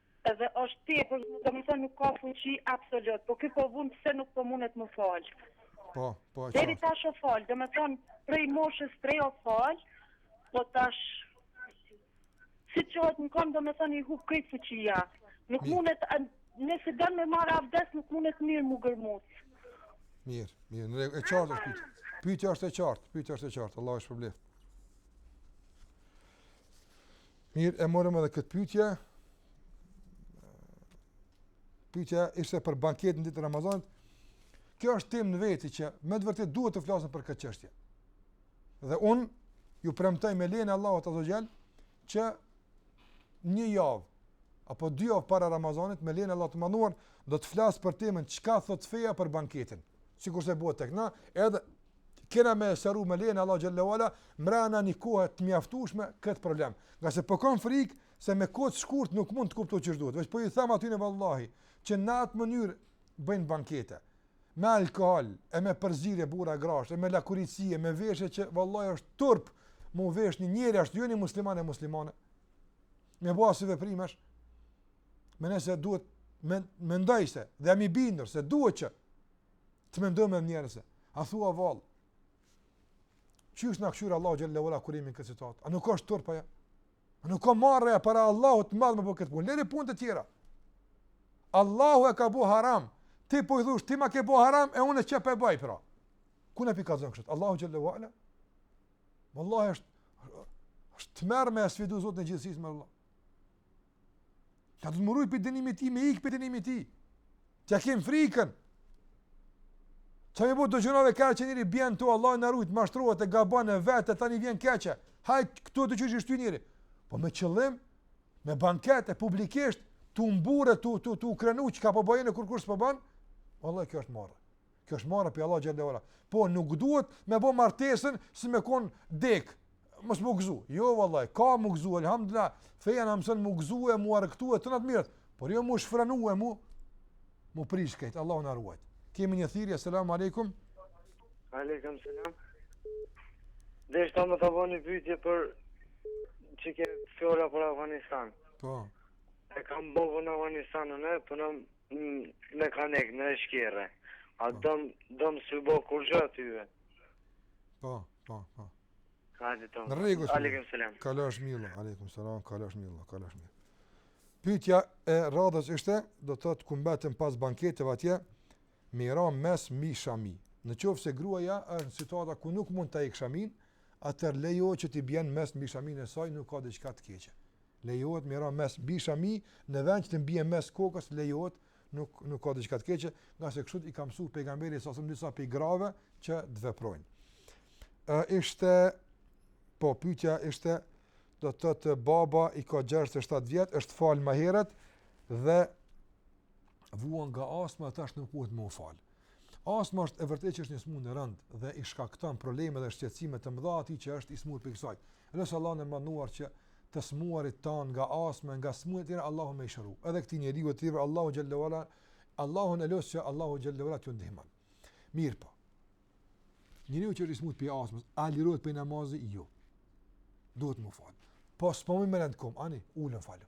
Edhe është tepër, domethënë nuk ka fuqi absolut, po ky po vun pse nuk po mundet mu fal. Po, po e qartë. Deri tash o fal, domethënë prej moshës tre o fal, po tash si çohet në kam domethënë i hub krejt fuqia. Nuk mundet nëse don me marr avdes nuk mundet mirë mu gërmut. Mirë, mirë, në rregull, e qartë është pyetja. Pyetja është e qartë, pyetja është e qartë, Allahu shpërbleftë. Mirë, e morëm edhe këtë pytje. Pytja ishte për banketin në ditë të Ramazanit. Kjo është temë në veti që me të vërtet duhet të flasim për këtë çështje. Dhe unë ju premtoj me lejen e Allahut azze ve xhel që një javë apo dy javë para Ramazanit me lejen e Allahut të madhnuar do të flas për temën çka thot feja për banketin. Sikur se bëhet tek na, edhe kena me sqaru me lejen e Allahut xhelle ve ala, mrena një kohe të mjaftushme këtë problem. Ngase po kam frikë se me kohë të shkurt nuk mundet u kuptu qysh duhet. Veç po i them atyne vallahi që në atë mënyrë bëjnë bankete. Me alkohol, e me përzirje burra grash, e me lakuriqësi, e me veshje që vallahi është turp mu vesh një njeri ashtu jo një musliman e muslimane. Me bo asi veprimesh, mendoj se duhet, me, mendoj se, dhe jam i bindur se duhet që Të mendojmë more njerëz. A thua vallë? Qysh na kqyr Allahu xhelle ve ala kur jemi në këtë situatë? A nuk është turp ajo? A nuk ka marre para Allahut të madh me bo këtë punë? Leri punët tjera. Allahu e ka bu haram. Ti po i thush, ti ma ke bu haram e unë qe pe baj pra. Ku na pikëzon kështu? Allahu xhelle ve ala? Vallahi është, është tmerr me e sfidu Zotin e gjithësisë vallahi. A do tu mu rujt pi dënimit tij, me ik pi dënimit tij. T'ia kem frikën. Ça me bo do gjynahe keq njeri bjen këtu Allahu na rujt, mashtrohet e gabon e vetë, e tani vjen keq. Hajt, këtu e di qysh është njeri. Po me qëllim, me bankete publikisht, tu mburrë, tu, tu, tu krenu çka po bajn e kurkush s'po ban, vallahi kjo është marre. Kjo është marre para Allahut xhelle ve ala. Po nuk duhet me bë martesën si me kon dek. Mos mu gëzu. Jo vallahi, ka mu gëzu, alhamdulillah. Feja na mëson mu gëzu e mu argtu e tana të mirat. Por jo mu shfrenu e mu mu prish krejt. Allahu na ruajt. Kemë një thirrje. Selam aleikum. Aleikum selam. Deshta me të bë një pyetje për që ke fjala për Afganistan. Po. E kam bëvë në Afganistan, në, për në Mekanik në shkirre. A po. dëm, dëm s'u bo kurgjë atyve. Po, po, po. Hajde të më. Rregull, Aleikum selam. Kalofsh mirë, aleikum selam, kalofsh mirë, kalofsh mirë. Pytja e radhës ishte, do të thotë ku mbetëm pas banketëve atje, me i ra mes-h mbi shami. Në qofë se gruaja është në situata ku nuk mund ta hek shaminë, atëherë lejohet t'i bjen mes-h mbi shamin e saj, nuk ka diçka të keqe. Lejohet me ra mes'h mbi shami, në vend që t'i bie mes'h kokës, lejohet, nuk nuk ka diçka të keqe, ngase kështu i ka mësuar pejgamberi a.s. disa prej grave që të veprojnë. Ë ishte po pyetja ishte do të thotë baba i ka 67 vjet, është falë ma herët dhe vuan nga astma tash nuk mund me u fal. Astma është e vërtetë që është një smundje e rënd dhe i shkakton probleme dhe shqetësime të mëdha atij që është i smur prej kësaj. Lus Allahun e madhëruar që të smurit tan nga astma, nga sëmundje të tjera Allahu me i shëru. Edhe këtë njeri e të tjerë Allahu xhele ue ala Allahun e lus që Allahu xhele ue ala t'ju ndihmon. Mirëpo. Njeriu që është i smut prej astmës, a lirohet prej namazit? Jo. Duhet me u fal. Po s'po mundet n'kom, ani, ulun falu.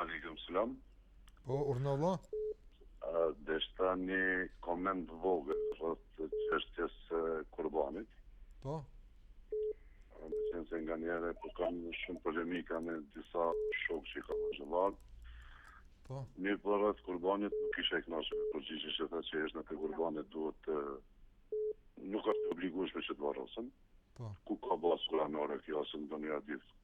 Alejkum selam. Po, urdhëro vlla. Deshta një koment të vogël rreth çështjes së kurbanit. Po. Në qenë se nga njëre, po kam shumë polemika me disa shokë që i ka hoxhallarë. Po. Mirëpo, rreth kurbanit, nuk isha i knaqun me përgjigje që tha që eshtnat e kurbanit duhet të... Nuk është e obligushme që të varrosen. Po. Ku ka bazë kuranore kjo, as në ndonjë hadith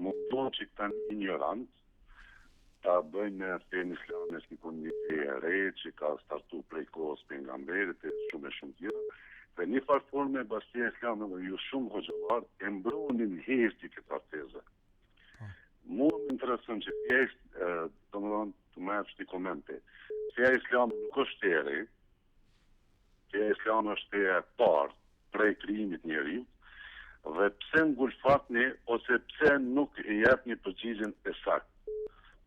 Mundohen që këta injorantë ta bëjnë fenë islame sikur një fe e re që ka startuar prej kohës Pejgamberit e shumë e shumë tjera. Dhe në një farë forme Bashkësia Islame dhe ju shumë hoxhallar e mbroni në heshtje këtë far teze. Po. Mua më intereson që pjesë, domethënë, të më jepsh ti komente. Feja islame nuk është e re, Feja islame është feja e parë prej krijimit të njeriut dhe pse ngurroni ose pse nuk i jepni përgjigjen e saktë.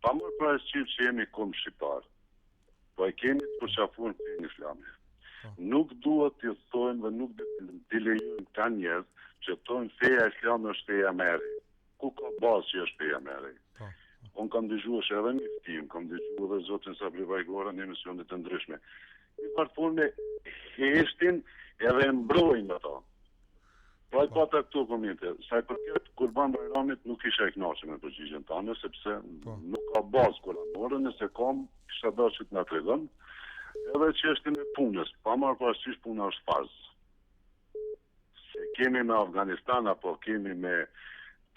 Pa marrë parasysh që jemi komb shqiptar, po e kemi të përqafuar fenë islame. Nuk dua t'i thonë dhe nuk do t'i lejojmë këta njerëz që thonë feja islame është feja më e re. Ku ka bazë që është feja më e re? Po. Unë kam dëgjuar se edhe Nexhatin, kam dëgjuar edhe zotin Sabri Bajgora në emisione të ndryshme. Në një farë forme heshtin edhe e mbrojnë ato. Pra i po. pata këtu komente, sa i përket Kurban Bajramit nuk isha i knaqun me përgjigjen tande, sepse po. nuk ka bazë kuranore, nëse ka, kisha dasht të na tregoni, edhe që çështjen e punës, pa marrë parasysh puna është farz. Se kemi me Afganistan apo kemi me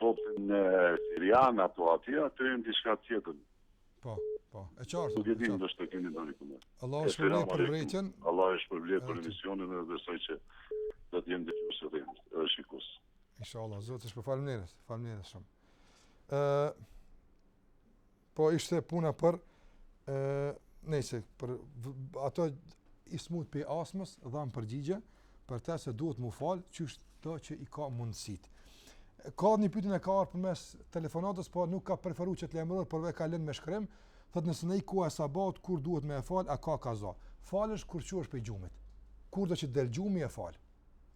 popullin sirian apo aty, aty janë diçka tjetër. Po, po, e qartë. Nuk e di ndoshta të keni ndonjë koment. Allahu ju shpërbleftë për vërejtjen. Allahu ju shpërbleftë për emisionin dhe besoj që do të jem dëgjues i denjë edhe shikues. Inshallah, Zoti të shpërbleftë. Faleminderit shumë. Ë Po ishte puna për ë nejse për ato i smut pej asmës dhan përgjigje për te se duhet mu fal qysh do që i ka mundësit. Ka një pyetje ne ka ardh përmes telefonatës, po nuk ka preferuar që të lajmërohet, por veç ka lënë me shkrim, thotë nëse na ik sabahu kur duhet me e fal, a ka kaza? Falësh kur çohesh pej gjumit. Kur do që t'del gjumi e fal.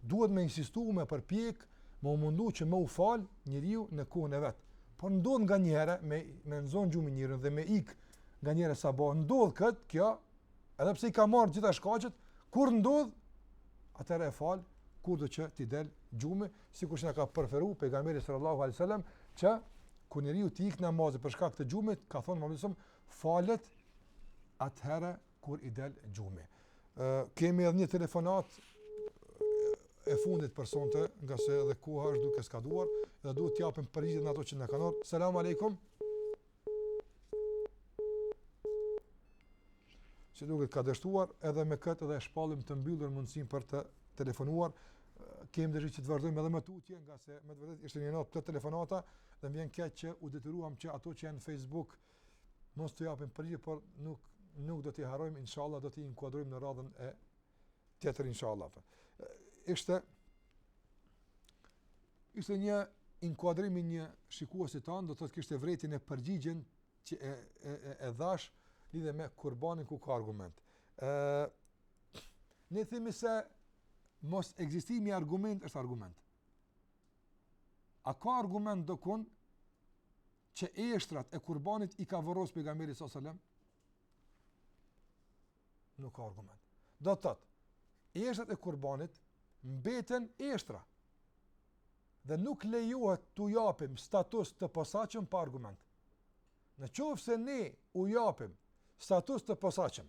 duhet me insistu, me u përpjek, me u mundu që me u fal njeriu në kohën e vet. Por ndodh nganjëherë me me e zon gjumi njerin dhe me i ik nganjëherë sabahu. Ndodh kët kjo, edhe pse i ka marr gjitha shkaqet, kur ndodh atëherë e fal kur do që t'i del gjumi, sikur që na ka preferu pejgamberi sallallahu alaihi wasallam që kur njeriut t'i ik namazi për shkak të gjumit, ka thonë më shumë falet atëherë kur i del gjumi. Ë kemi edhe një telefonat e fundit për sonte, ngase edhe koha është duke skaduar dhe duhet t'u japim përgjigje në ato që na kanë ardhur. Selam aleikum. Siç duket ka dështuar edhe me këtë e shpallim të mbyllur mundësinë për të telefonuar. Kemi dëshirë që të vazhdojmë edhe më tutje, ngase me të vërtetë ishte një natë me telefonata dhe më vjen keq që u detyruam që ata që janë në Facebook, uh, Mos t'u japim përgjigje, por nuk nuk do t'i harrojmë inshallah do t'i inkuadrojmë në radhën e tjetër inshallah. Ishte ishte një inkuadrim i një shikuesit tan, do të thotë kishte vërejtje në përgjigjen që e e e, e dhash lidhur me kurbanin ku ka argument. Ë ne themi se mosekzistimi i argumentit është argument. A ka argument dikun që eshtrat e kurbanit i ka vorros pejgamberi sallallahu alajhi wasallam? Nuk ka argument. Do të thotë, eshtrat e kurbanit mbeten eshtra. Dhe nuk lejohet t'u japim status të posaçëm pa argument. Në qoftë se ne u japim status të posaçëm,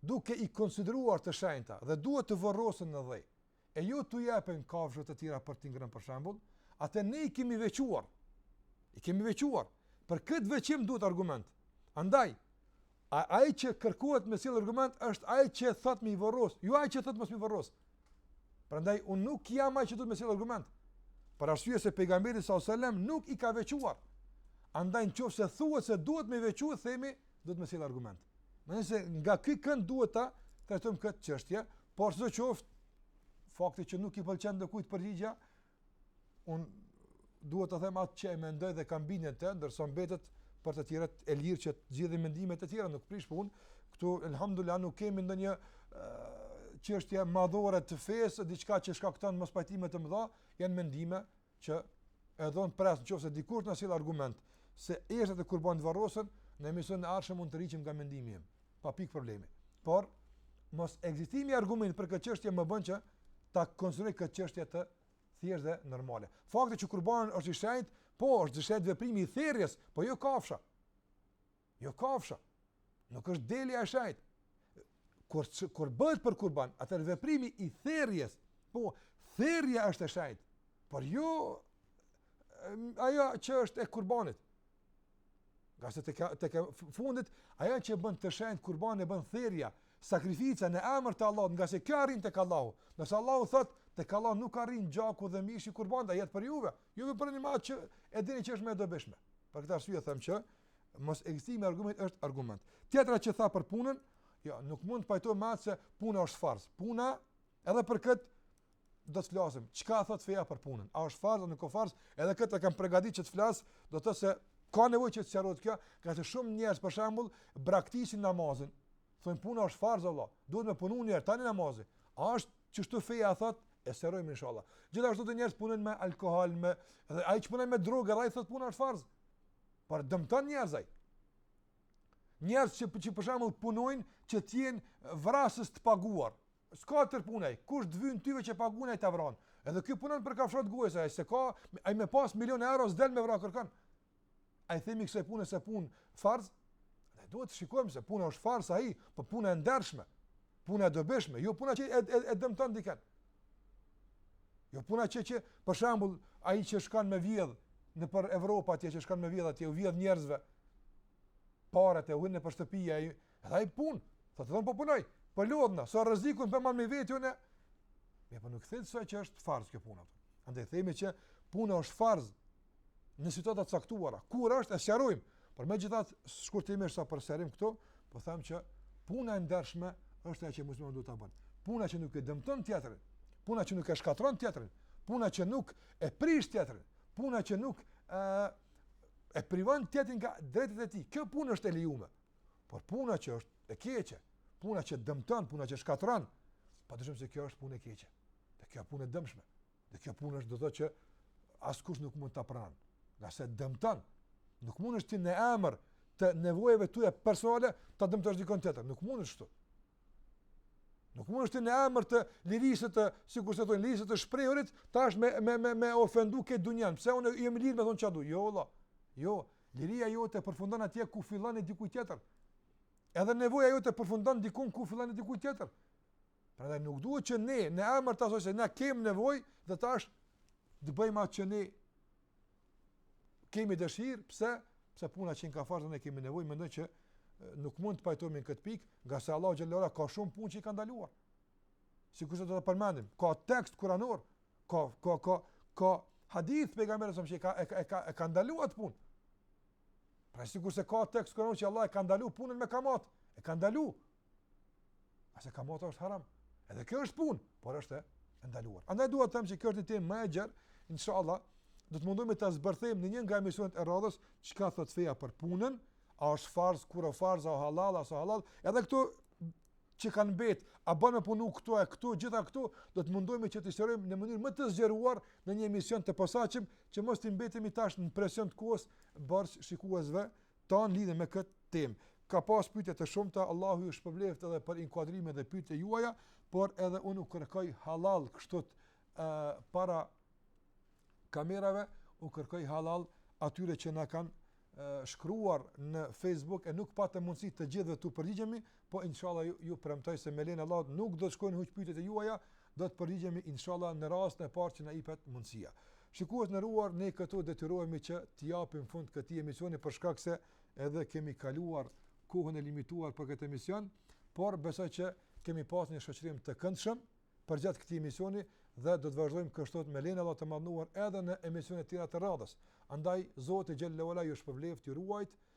duke i konsideruar të shenjta dhe duhet të vorrosen në dhe, e jo t'u jepen kafshëve të tjera për t'i ngrënë për shembull, atëherë ne i kemi veçuar. I kemi veçuar. Për këtë veçim duhet argument. Andaj, a, ai që kërkohet me sjell argument është ai që thot me i vorros, jo ai që thot mos me i vorros. Prandaj unë nuk jam ai që duhet me sjell argument. Për arsye se pejgamberi sa selam nuk i ka veçuar. Andaj në qoftë se thuhet se duhet me veçu themi duhet me sjell argument. Mendoj se nga ky kënd duhet ta trajtojmë këtë çështje, por sido qoftë fakti që nuk i pëlqen dikujt përgjigja, un duhet të them atë që e mendoj dhe kam bindjen të, ndërsa mbetet për të tjerët e lirë që të zgjedhin mendime të tjera nuk prish punë. Këtu elhamdullah nuk kemi ndonjë çështje madhore të fesë, diçka që shkakton mospajtime të mëdha, janë mendime që e dhon pres në qoftë se dikush na sjell argument, se eshtrat e kurbanit varrosen, në emisionin e ardhshëm mund të tërhiqem nga mendimi im, pa pikë problemi. Por, mosekzistimi i argumentit për këtë çështje më bën që ta konsideroj këtë qështje të thjeshtë dhe normale. Fakti që kurbani është i shenjtë, po është i shenjtë veprimi i therjes, po jo kafsha. Jo kafsha. Nuk është delja e shenjtë. Kur kur bëhet për kurban, atë veprimi i therjes, po therja është e shenjtë. Por jo ajo që është e kurbanit. Ngase tek e, tek e fundit, ajo që bën të shenjtë kurbanin e bën therja, sakrifica në emër të Allahut, ngase kjo arrin tek Allahu. Nëse Allahu thotë tek Allahu nuk arrin gjaku dhe mishi i kurbanit, ai jet për juve. Ju veproni me atë që e dini që është më e dobishme. Për këtë arsye them që Mosekzistimi i argumentit është argument. Tjetra që tha për punën, jo, nuk mund të pajtohem me atë se puna është farz. Puna edhe për këtë do të flasim. Çka thotë feja për punën? A është farz apo nuk është farz? Edhe këtë e kam përgatitur që të flas, do të thotë se ka nevojë që të sqarohet kjo, ngase shumë njerëz për shembull braktisin namazin. Thonë puna është farz vallah, duhet të punojë njëherë, tani namazi. A është kështu, feja a thotë e sqarojmë inshallah. Gjithashtu njerëz punojnë me alkool, edhe ai që punon me drogë, ai thotë puna është farz. Por dëmton njerëz ai. Njerëz që që për shembull punojnë që të jenë vrasës të paguar. S'ka tjetër punë ai, kush të vyn ty veç e paguan ai ta vran. Edhe ky punon për kafshatë t'gojës, ai se ka, ai me pas milion euro s'del me vra kërkan. A i themi kësaj punë se është punë farz. Ne duhet të shikojmë se puna është farz ai, po puna e ndershme. Puna e dobishme, jo puna që e, e, e dëmton dikën. Jo puna që që për shembull ai që shkon me vjedh nëpër Evropë atje që shkon me vjedh atje u vjedh njerëzve. Paret e u hyn nëpër shtëpia, edhe ai punon. Po të thotë po punoj. Po lodhna, sa rrezikun po marr me vjedh unë. Mirëpo nuk thotë asnjë që është farz kjo puna. Andaj themi që puna është farz, në situata të caktuara. Kur është e sqarojmë, por megjithatë shkurtimisht sa për sqarim këtu, po them që puna e ndershme është ajo që muslimani duhet ta bën. Puna që nuk e dëmton tjetrin, puna që nuk e shkatërron tjetrin, puna që nuk e prish tjetrin, puna që nuk e e privon tjetrin nga të drejtat e tij. Kjo punë është e lejuar. Por puna që është e keqe, puna që dëmton, puna që shkatërron, pa dyshim se kjo është punë e keqe. Dhe kjo punë e dëmshme. Dhe kjo punë është do të thotë që askush nuk mund ta pranon, ngase dëmton. Nuk mundesh ti në emër të nevojave tua personale ta dëmtosh dikën tjetër, nuk mundesh kështu. Nuk mundesh në emër të lirisë të, sikurse thonë lirisë të shprehurit, tash me me me me ofendu krejt dunjan. Pse unë jam i lirë me thonë çka du? Jo, valla. Jo, liria jote përfundon atje ku fillon e dikujt tjetër. Edhe nevoja jote përfundon diku ku fillon e dikujt tjetër. Prandaj nuk duhet që ne në emër të asaj se ne kemi nevojë dhe tash të bëjmë atë që ne kemi dëshirë, pse? Pse puna që çfarë ne kemi nevojë, mendoj që nuk mund të pajtohemi në këtë pikë, ngase Allahu xhele ue ala ka shumë punë që i ka ndaluar. Sikurse do ta përmendim, ka tekst kuranor, ka ka ka ka hadith Pejgamberi a.s. që ka e ka e ka, ka ndaluar atë punë. Pra sikurse ka tekst kuranor që Allahu e ka ndaluar punën me kamatë, e ka ndaluar Apo kamata është haram. Edhe kjo është punë, por është e ndaluar. Andaj dua të them që kjo është një temë më e gjerë, inshallah, do të mundojmë ta zbërthejmë në një nga emisionet e radhës, çka thotë feja për punën, a është farz, kur është farz, a halal, a është halal, edhe këto që kanë mbet, a bën me punu këtu e këtu, gjitha këto, do të mundojmë që t'i shtrojmë në mënyrë më të zgjeruar në një emision të posaçëm, që mos të mbetemi tash në presion të kohës borxh shikuesve Tanë lidhur me këtë temë. Ka pas pyetje të shumta, Allahu ju shpërbleftë edhe për inkuadrimin dhe pyetjet juaja, por edhe unë u kërkoj halal kështu ë para kamerave, u kërkoj halal atyre që na kanë shkruar në Facebook e nuk patëm mundësi të gjithëve t'u përgjigjemi, Po inshallah ju, ju premtoj se me lejen e Allahut nuk do të shkojnë huq pyetjet e juaja, do të përgjigjemi inshallah në rastin e parë që na jepet mundësia. Shikues të nderuar, ne këtu detyrohemi që t'i japim fund këtij emisioni për shkak se edhe kemi kaluar kohën e limituar për këtë emision, por besoj që kemi pas një shoqërim të këndshëm përgjatë këtij emisioni dhe do të vazhdojmë kështu me lejen e Allahut të madhëruar edhe në emisione të tjera të radhës. Andaj Zoti xhele ue ala ju shpërbleftë, ju ruajtë